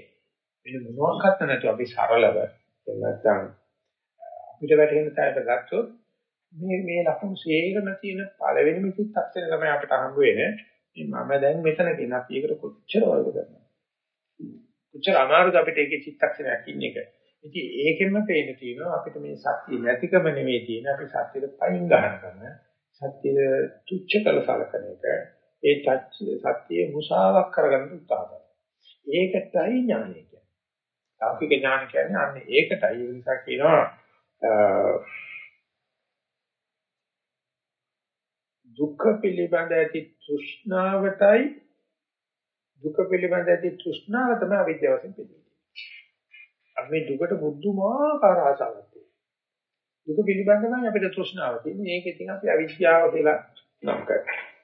වෙන මොනවාක්වත් නැතුව අපි සරලව නැත්නම් අපිට වැටෙන තැනට ගත්තොත් මේ මේ ලකුණු සේරම තියෙන පළවෙනිම චිත්තක්ෂණය තමයි අපිට හම්බ වෙන්නේ. මම දැන් මෙතන කියන අපි ඒකට කොච්චර වර්ග කරනවා. කොච්චර අමාරුද අපිට ඒකේ චිත්තක්ෂණයක් ඉන්න එක. ඉතින් ඒකෙන්ම පේන තියෙනවා අපිට මේ සත්‍ය නැතිකම නෙවෙයි තියෙන අපි සත්‍යෙට පයින් ගන්න කරන සත්‍ය තුච්ච කළ සලකන එක. ඒ සත්‍ය මුසාවක් කරගන්න උත්සාහ කරනවා. ඒකටයි ඥානය කියන්නේ. තාපික ඥාන කියන්නේ අන්න ඒකටයි ඒ නිසා කියනවා දුක්ඛ පිළිබඳ ඇති තෘෂ්ණාවටයි දුක පිළිබඳ ඇති තෘෂ්ණාව තමයි අවිද්‍යාව වශයෙන් පිළිගන්නේ. අපි මේ දුකට බුද්ධමාකාර ආසාවක් තියෙනවා. දුක පිළිබඳවයි අපිට තෘෂ්ණාව තියෙන්නේ. ඒක ඉතින් අපි අවිද්‍යාව කියලා නම් කරනවා.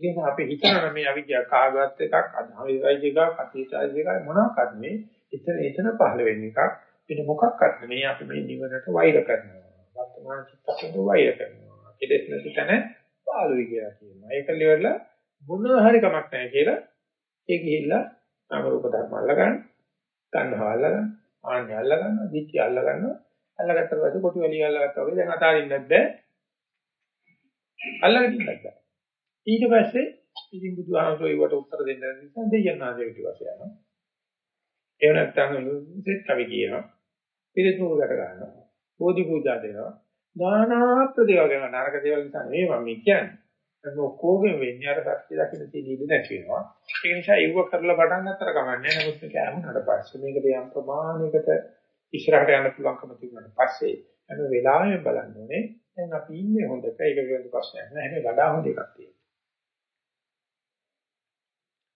ඉතින් අපි හිතනවා මේ අවිද්‍යාව කාගවත් එකක් අධාවිදයි එකක් අතීතයි එකක් මොනවාක්ද මේ එතන එතන පහළ වෙන එකක් වෙන මොකක්වත් නෙමෙයි අපි මේ නිවනට වෛර කරනවා. වර්තමාන චිත්තයෙන් වෛර කරනවා. කෙලෙස් නැති තැන පාළුයි කියලා කියනවා. ඒක liverලා මොන හරි කමක් නැහැ කියලා ඒ ගිහිල්ලා නාම රූප ධර්ම අල්ලගන්න, තණ්හාව අල්ලගන්න, ආන්‍ය අල්ලගන්න, දිට්ඨිය අල්ලගන්න, අල්ලගත්තට පස්සේ කොටි වලිය අල්ලගත්තා වගේ දැන් අතාරින්නත් බෑ. අල්ලගෙන ඉන්නත් බෑ. ඊට පස්සේ ඉතින් බුදුහාමසෝ ඒවට උත්තර දෙන්න නිසා දෙයයන් ආදී පිටවස යනවා. එහෙම නැත්නම් සෙත් කවි කියනවා. පිළිතුරුකට ගන්නවා. බෝධි පූජා දෙනවා. නානා ප්‍රදේවල් ගැන නරක දේවල් නිසා නෙවෙයි මම කියන්නේ. ඒක ඔක්කොගෙම වෙන්නේ අර සත්‍ය දකින්න තියෙන ඉඩ නැති වෙනවා. ඒ නිසා ඒව කරලා පටන් ගන්නතර කමන්නේ. නමුත් මේක අහුනට පස්සේ මේකට යම් ප්‍රමාණයකට ඉස්සරහට යන්න පුළුවන්කම තිබුණාට පස්සේ හැම වෙලාවෙම බලන්න ඕනේ. දැන් අපි ඉන්නේ හොඳට ඒක පිළිබඳ ප්‍රශ්නයක් නෑ. හැබැයි වඩා හොඳ එකක් තියෙනවා.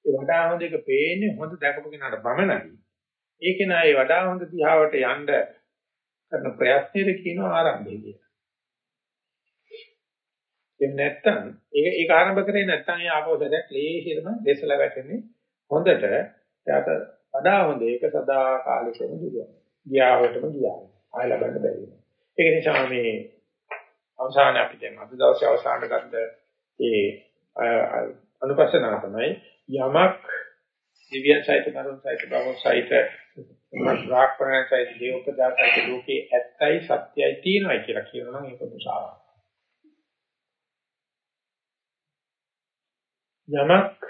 ඒ වඩා හොඳ එක පේන්නේ හොඳ දැකපු කෙනාට පමණයි. ඒක නෑ ඒ වඩා හොඳ දිහාවට යන්න කරන ප්‍රයත්නයේ කියනවා ආරම්භය කියලා. එහෙම නැත්නම් ඒක ඒක ආරම්භ කරේ නැත්නම් ඒ ආපෝසරයක් ලේසියෙම දෙසලා වැටෙන්නේ හොඳට එයාට වඩා හොඳ ඒක සදා කාලිකම දුරනවා. ගියාවටම ගියා. ආය ලබන්න බැරි වෙනවා. ඒක නිසා මේ අවසාන අපි දැන් අද දවසේ අවසානට ගත්ත ඒ අනුපස්සනාව තමයි යමක් දිව්‍යන් සහිත මරුන් සහිත බවුන් සහිත රාක්පරණ සහිත දේවපදාසහිත ලෝකේ ඇත්තයි සත්‍යයි තියෙනවායි කියලා කියනවා නම් ඒක මුසාවක්. යමක්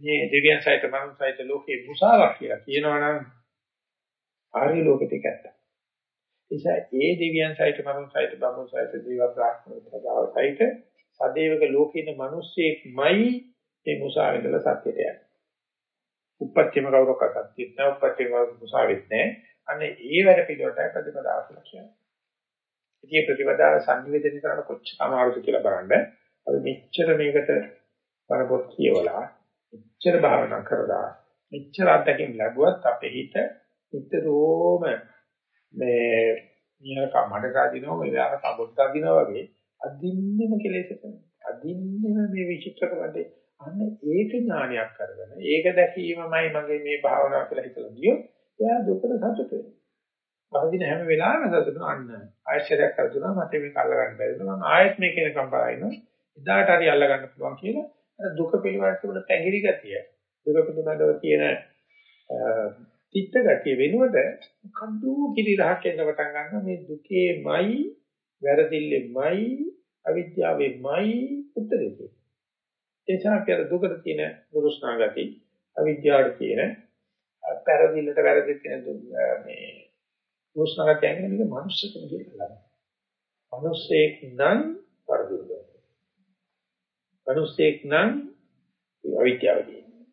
මේ දෙවියන් සහිත මනුන් සහිත ලෝකේ මුසාවක් කියලා කියනවනම් ආර්ය ලෝකෙට කැත්ත. එيشා ඒ දෙවියන් සහිත මනුන් සහිත බඹුන් සහිත දේව බ්‍රාහ්මණ ප්‍රජාව සහිත සදේවක ලෝකේ ඉන්න මිනිස්සෙක්මයි මේ මුසාවෙන්දලා සත්‍යයට යන්නේ. උපත්තිම කවුරක් අසත්‍යෙත් නැහැ උපත්තිම මුසාවෙත් නැහැ. අන්න ඒ වැඩ පිළිවෙලට ප්‍රතිපදාව කියලා කියනවා. ඉතින් ප්‍රතිපදාව සංනිවේදනය කරන කොච්චර අමාරුද කියලා බලන්න. අපි මෙච්චර මේකට වරපොත් කියවලා එච්චර භාවනා කරලා එච්චර අත්දැකීම් ලැබුවත් අපේ හිත නිතරම මේ නියක මඩකාදිනෝ වෙලාව සම්බුද්ධා දිනවා වගේ අදින්නෙම කෙලෙසක අදින්නෙම මේ විචිත්‍රකමඩේ අන්න ඒක ඥානයක් කරගෙන ඒක දැකීමමයි මගේ මේ භාවනාව කියලා හිතලා ගියොත් එයා දුකට සතුට වෙනවා. වරදින හැම වෙලාවෙම සතුට අන්න ආශ්චර්යයක් කරදුනා මට මේක අල්ලගන්න බැරි මම ආයෙත් මේක එනකම් බලනවා. එදාට හරි අල්ලගන්න පුළුවන් කියලා දුක පිළිබඳව තිබුණ පැංගිරි ගතිය. දුක පිළිබඳව තියෙන තිත්ත ගතිය වෙනුවට කඩු කිරි රහක් එන්න පටන් ගන්නවා. මේ දුකේමයි වැරදිල්ලෙමයි අවිද්‍යාවෙමයි උත්තරේ තියෙන්නේ ඒ නිසා අපි අර දුකට තියෙන දුරුස්නා ගති අවිද්‍යාවට තියෙන පෙරදිල්ලට වැරදි තියෙන මේ දුරුස්නා ගතිය කියන්නේ මේක මනුස්සකම කියලා. මනුස්සයෙක් නම් වරදිල්ල මිනිස්සෙක් නම් අවිද්‍යාව තියෙනවා.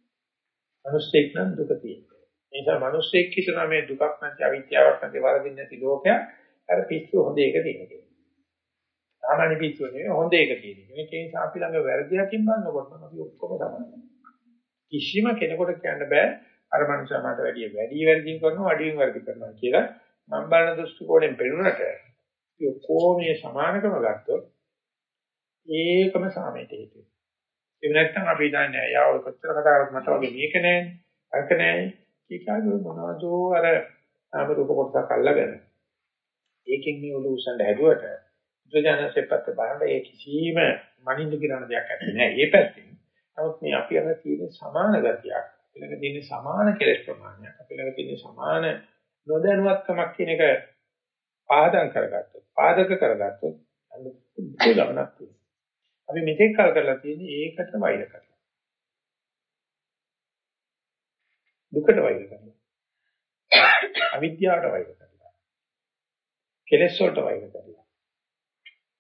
මිනිස්සෙක් නම් දුක තියෙනවා. ඒ නිසා මිනිස්සෙක් හිතනවා මේ දුකක් නැති අවිද්‍යාවක් නැති වරදින් නැති ලෝකයක් අර පිස්සු හොඳ එක තියෙනවා. සාමාන්‍ය පිස්සු නෙවෙයි හොඳ එක තියෙනවා. ඒ නිසා අපි ළඟ වැරදියකින් බලනකොට අපි ඔක්කොම තමයි. කිසිම කෙනෙකුට කියන්න බෑ අර මනුස්සයා මට වැඩි වැඩි වැඩි කරනවා වැඩියෙන් වැඩි කරනවා කියලා මම බලන දෘෂ්ටි කෝණයෙන් පෙළුනට කොහොමේ සමානකම ගත්තොත් ඒකම සාමයට හේතු වෙනවා. ඒ නැත්තම් අපි දන්නේ යාව කොච්චර කතා කරත් මට වගේ මේක නෑනේ. අරක නෑනේ. කීකාගේ මොනවදෝ අර නාම රූප කොටසක් අල්ලගෙන ඒකෙන් මේ ඔලුව උසන්න හැදුවට බුදුජානකසේ පැත්ත බලන්න ඒ කිසිම මනින්න කියන දෙයක් ඇත්තේ නෑ. ඒ පැත්තෙන්. නමුත් මේ අපි අර තියෙන සමාන ගතියක්, ළඟ තියෙන සමාන කෙලෙස් ප්‍රමාණයක්, අපි ළඟ තියෙන සමාන නොදැනුවත්කමක් කියන එක පාදම් කරගත්තොත්, පාදක කරගත්තොත් අන්න දුක ගමනක් තියෙනවා. අපි මෙතෙක් කල් කරලා තියෙන්නේ ඒකට වෛර කරලා. දුකට වෛර කරලා. අවිද්‍යාවට වෛර කරලා. කෙලෙස් වලට වෛර කරලා.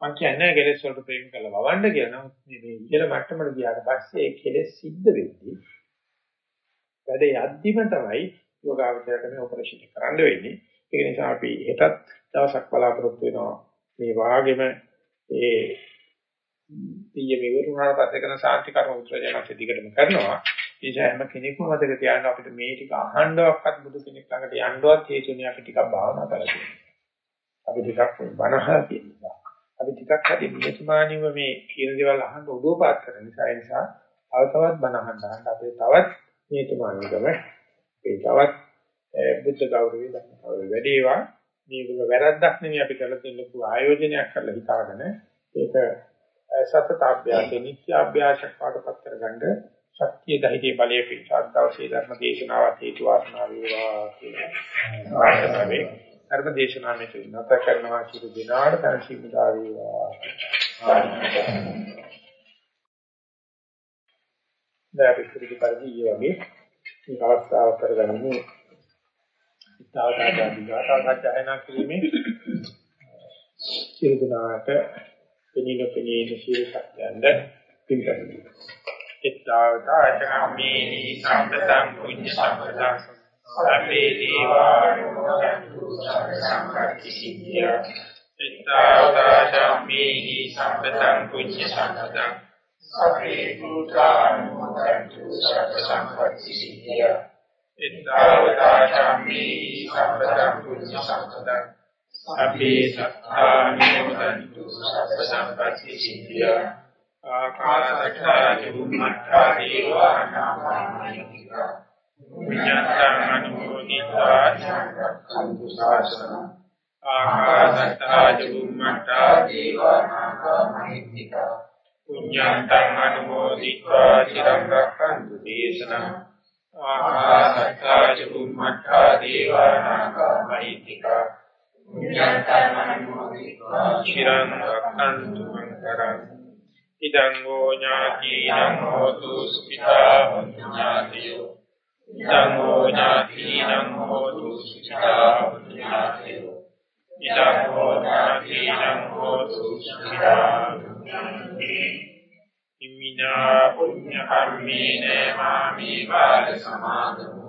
මං කියන්නේ කෙලෙස් වලට ප්‍රේම කරලා වවන්න කියනවා මේ මේ ඉහළ මට්ටමට ගියාට පස්සේ ඒ කෙලෙස් සිද්ධ වෙද්දී වැඩ යද්දිම තමයි යෝගාවචරයට මේ ඔපරේෂන් එක කරන්න වෙන්නේ. ඒක නිසා අපි හෙටත් දවසක් බලාපොරොත්තු වෙනවා මේ වාගෙම ඒ ඊයේ මෙවරුණාට පස්සේ කරන සාන්ති කර්ම උත්‍රාජනක් දිගටම කරනවා. ඒ නිසා හැම කෙනෙක්ම මතක තියාගන්න අපිට මේ ටික අහන්නවක්වත් බුදු කෙනෙක් ළඟට යන්නවත් හේතුනේ අපි ටිකක් භාවනා කරලා අපි ටිකක් බනහලා තියෙනවා. අපි ටිකක් හරි නියතමානීව මේ කියන දේවල් අහන්න උදව්පාත් කරන නිසා ඒ නිසා තව තවත් බන අහන්න අහන්න අපේ තවත් නියතමානීකම ඒ තවත් බුද්ධ ගෞරවය දක්වන වැඩේවා මේක වැරද්දක් නෙවෙයි අපි කරලා තියෙන ලොකු ආයෝජනයක් කරලා හිතාගෙන ඒක සතත අභ්‍යාසය නිත්‍ය අභ්‍යාසයක් පාඩපත් කරගන්න ශක්තිය ධෛර්ය බලය පිටාත් දවසේ ධර්ම දේශනාවත් හේතු වාසනා වේවා කියලා. ආශාවෙන් ධර්ම දේශනාව මෙතන නැත කරනවා කිසි දිනාට තනසිමුදා වේවා දැන් අපි පිළිදි පරිදි වගේ මේ අවස්ථාව කරගන්නේ ඉතාවතාවදී ගාථා කිරීමේ සියලු දිනාට පෙනීන පෙනීන සියලු සත්‍යයන්ද පිළිගන්න. ඉතාවතාචකම්මේනි සම්පතං පුඤ්ඤ සම්පතං සබ්බේ දීවානුමෝදන්තු සම්පති සිද්ධිය. ඉතාවතාචකම්මේනි සම්පතං පුඤ්ඤ සම්පතං සබ්බේ භූතානුමෝදන්තු සම්පති සිද්ධිය. ඉතාවතාචකම්මේනි සම්පතං පුඤ්ඤ සම්පතං අපේ සත්තානියෝදන්තු සබ්බ සම්පatti සිද්ධිය ආකාශත්තා චුම්මත්තා දේවානාගාමනික විඤ්ඤාතං අනුමෝදිතා චක්ඛන්තු ශාසන ආකාශත්තා චුම්මත්තා දේවානාගාමනික පුඤ්ඤාතං අනුමෝදිතා චිරං රක්ඛන්තු දේශනං ආකාශත්තා චුම්මත්තා දේවානාගාමනික චිරං රක්ඛන්තු මං කරං ඉදං ෝ ඥාතිනං හෝතු සුඛිතා ඥාතියෝ ඉදං ෝ ඥාතිනං හෝතු සුඛිතා ඥාතියෝ ඉදං ෝ ඥාතිනං හෝතු සුඛිතා ඉමිනා පුඤ්ඤ කම්මේන මාමි බාල සමාදමු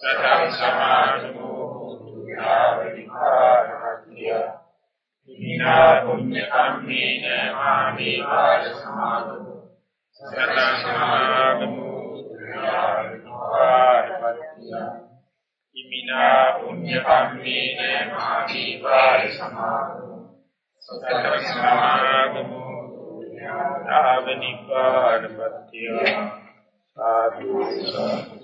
සතං සමාදමු විනා පුඤ්ඤ කම්මේන මාමේ වාද සමාදමු සතං සමාදමු ඉමිනා පුඤ්ඤ කම්මේන මාමේ වාද සමාදමු සතං සමාදමු ආවනිපාන පත්‍ය සාදු සාදු